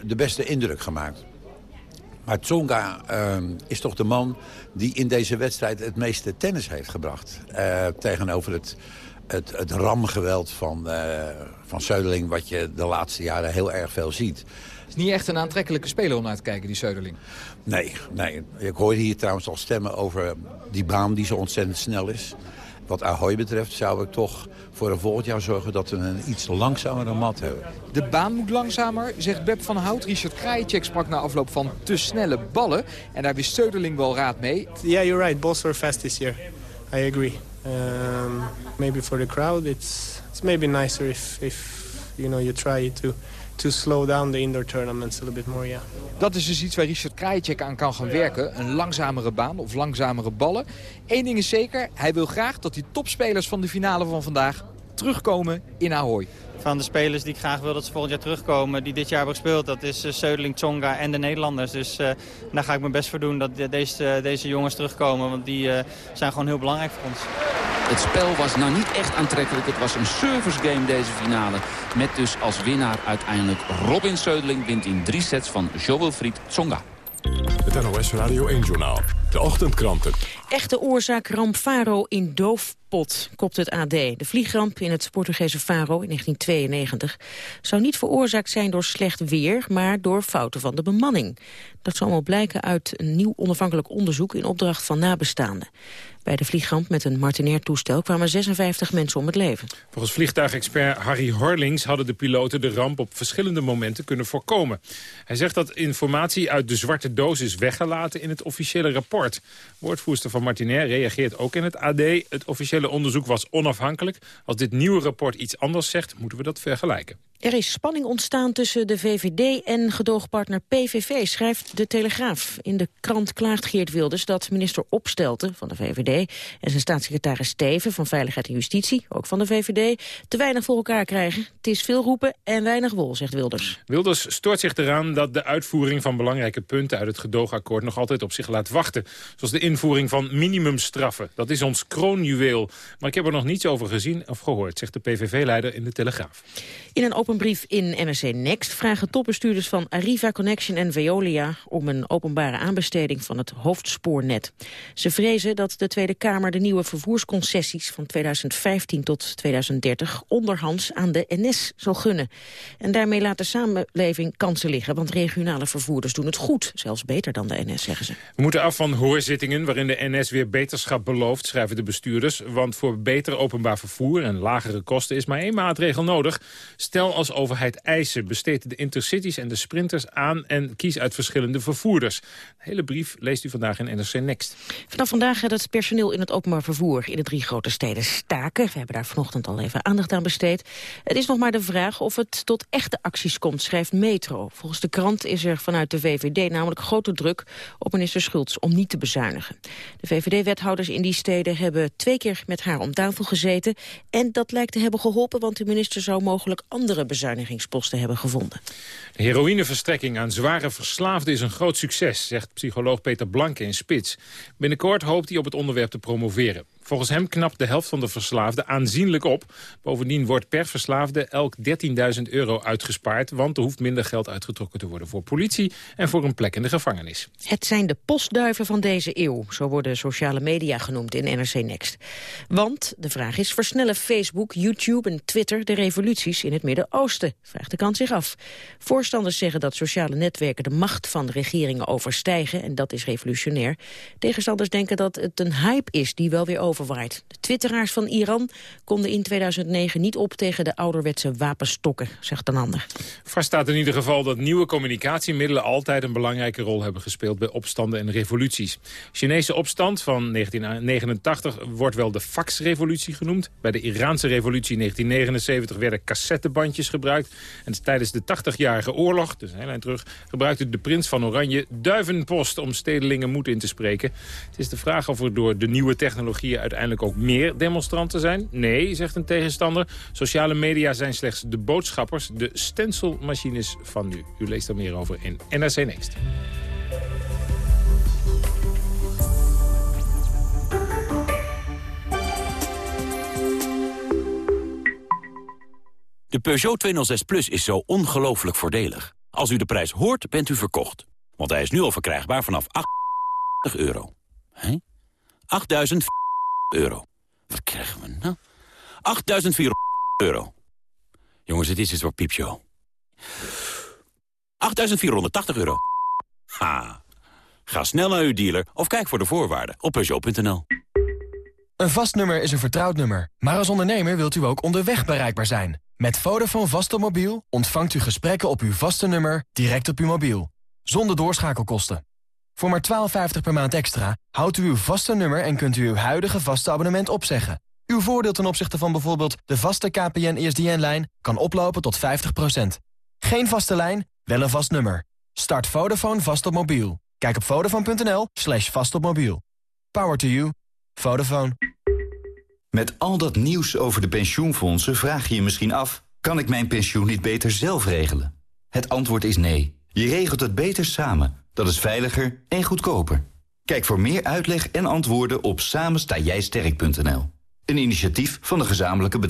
de beste indruk gemaakt. Maar Tsonga ehm, is toch de man die in deze wedstrijd het meeste tennis heeft gebracht. Eh, tegenover het, het, het ramgeweld van, van Söderling, wat je de laatste jaren heel erg veel ziet is niet echt een aantrekkelijke speler om naar te kijken, die Söderling. Nee, nee. Ik hoorde hier trouwens al stemmen over die baan die zo ontzettend snel is. Wat Ahoy betreft zou ik toch voor een volgend jaar zorgen dat we een iets langzamere mat hebben. De baan moet langzamer, zegt Beb van Hout. Richard Krajicek sprak na afloop van te snelle ballen. En daar wist Söderling wel raad mee. Yeah, you're right. Balls were fast this year. I agree. Um, maybe for the crowd, it's, it's maybe nicer if, if you know, you try to to slow down the indoor tournaments a little bit more. Dat is dus iets waar Richard Krajicek aan kan gaan werken. Een langzamere baan of langzamere ballen. Eén ding is zeker, hij wil graag dat die topspelers van de finale van vandaag terugkomen in Ahoy. Van de spelers die ik graag wil dat ze volgend jaar terugkomen, die dit jaar hebben gespeeld, dat is uh, Tsonga en de Nederlanders. Dus uh, daar ga ik mijn best voor doen dat deze, deze jongens terugkomen, want die uh, zijn gewoon heel belangrijk voor ons. Het spel was nou niet echt aantrekkelijk. Het was een service game deze finale. Met dus als winnaar uiteindelijk Robin Söderling wint in drie sets van Jo Wilfried Tsonga. Het NOS Radio 1-journaal. De ochtendkranten. Echte oorzaak ramp Faro in kopt het AD. De vliegramp in het Portugese Faro in 1992 zou niet veroorzaakt zijn door slecht weer, maar door fouten van de bemanning. Dat zal allemaal blijken uit een nieuw onafhankelijk onderzoek in opdracht van nabestaanden. Bij de vliegramp met een Martinair-toestel kwamen 56 mensen om het leven. Volgens vliegtuigexpert Harry Horlings hadden de piloten de ramp op verschillende momenten kunnen voorkomen. Hij zegt dat informatie uit de zwarte doos is weggelaten in het officiële rapport. Woordvoerster van Martinair reageert ook in het AD. Het officiële onderzoek was onafhankelijk. Als dit nieuwe rapport iets anders zegt, moeten we dat vergelijken. Er is spanning ontstaan tussen de VVD en gedoogpartner PVV, schrijft De Telegraaf. In de krant klaagt Geert Wilders dat minister Opstelten van de VVD... en zijn staatssecretaris Steven van Veiligheid en Justitie, ook van de VVD... te weinig voor elkaar krijgen. Het is veel roepen en weinig wol, zegt Wilders. Wilders stoort zich eraan dat de uitvoering van belangrijke punten... uit het gedoogakkoord nog altijd op zich laat wachten. Zoals de invoering van minimumstraffen. Dat is ons kroonjuweel. Maar ik heb er nog niets over gezien of gehoord, zegt de PVV-leider in De Telegraaf. In een open brief in NRC Next vragen topbestuurders van Arriva Connection en Veolia om een openbare aanbesteding van het hoofdspoornet. Ze vrezen dat de Tweede Kamer de nieuwe vervoersconcessies van 2015 tot 2030 onderhands aan de NS zal gunnen. En daarmee laat de samenleving kansen liggen, want regionale vervoerders doen het goed. Zelfs beter dan de NS, zeggen ze. We moeten af van hoorzittingen waarin de NS weer beterschap belooft, schrijven de bestuurders. Want voor beter openbaar vervoer en lagere kosten is maar één maatregel nodig. Stel als overheid eisen, besteed de intercities en de sprinters aan... en kies uit verschillende vervoerders. De hele brief leest u vandaag in NRC Next. Vanaf vandaag gaat het personeel in het openbaar vervoer in de drie grote steden staken. We hebben daar vanochtend al even aandacht aan besteed. Het is nog maar de vraag of het tot echte acties komt, schrijft Metro. Volgens de krant is er vanuit de VVD namelijk grote druk op minister Schultz om niet te bezuinigen. De VVD-wethouders in die steden hebben twee keer met haar om tafel gezeten. En dat lijkt te hebben geholpen, want de minister zou mogelijk andere bezuinigingsposten hebben gevonden. De heroïneverstrekking aan zware verslaafden is een groot succes, zegt psycholoog Peter Blanke in Spits. Binnenkort hoopt hij op het onderwerp te promoveren. Volgens hem knapt de helft van de verslaafden aanzienlijk op. Bovendien wordt per verslaafde elk 13.000 euro uitgespaard... want er hoeft minder geld uitgetrokken te worden voor politie... en voor een plek in de gevangenis. Het zijn de postduiven van deze eeuw, zo worden sociale media genoemd in NRC Next. Want, de vraag is, versnellen Facebook, YouTube en Twitter de revoluties in het Midden-Oosten? Vraagt de kant zich af. Voorstanders zeggen dat sociale netwerken de macht van regeringen overstijgen... en dat is revolutionair. Tegenstanders denken dat het een hype is die wel weer De twitteraars van Iran konden in 2009 niet op tegen de ouderwetse wapenstokken, zegt een ander. Vast staat in ieder geval dat nieuwe communicatiemiddelen altijd een belangrijke rol hebben gespeeld bij opstanden en revoluties. Chinese opstand van 1989 wordt wel de faxrevolutie genoemd. Bij de Iraanse revolutie 1979 werden cassettebandjes gebruikt. En tijdens de 80-jarige oorlog, dus heel eind terug, gebruikte de prins van Oranje duivenpost om stedelingen moed in te spreken. Het is de vraag of er door de nieuwe technologieën uiteindelijk ook meer demonstranten zijn? Nee, zegt een tegenstander. Sociale media zijn slechts de boodschappers, de stencilmachines van nu. U leest er meer over in NRC Next. De Peugeot 206 Plus is zo ongelooflijk voordelig. Als u de prijs hoort, bent u verkocht. Want hij is nu al verkrijgbaar vanaf 8 euro. Hé? 8.000 euro. Wat krijgen we nou? 8.400 euro. Jongens, het is een soort piepshow. 8.480 euro. Ha. Ga snel naar uw dealer of kijk voor de voorwaarden op Peugeot.nl. Een vast nummer is een vertrouwd nummer. Maar als ondernemer wilt u ook onderweg bereikbaar zijn. Met Vodafone vaste mobiel ontvangt u gesprekken op uw vaste nummer direct op uw mobiel. Zonder doorschakelkosten. Voor maar 12,50 per maand extra houdt u uw vaste nummer en kunt u uw huidige vaste abonnement opzeggen. Uw voordeel ten opzichte van bijvoorbeeld de vaste KPN-ESDN-lijn kan oplopen tot 50%. Geen vaste lijn, wel een vast nummer. Start Vodafone vast op mobiel. Kijk op vodafone.nl slash vast op mobiel. Power to you. Vodafone. Met al dat nieuws over de pensioenfondsen vraag je je misschien af... kan ik mijn pensioen niet beter zelf regelen? Het antwoord is nee. Je regelt het beter samen. Dat is veiliger en goedkoper. Kijk voor meer uitleg en antwoorden op samenstaaijsterk.nl. Een initiatief van de gezamenlijke bedrijven.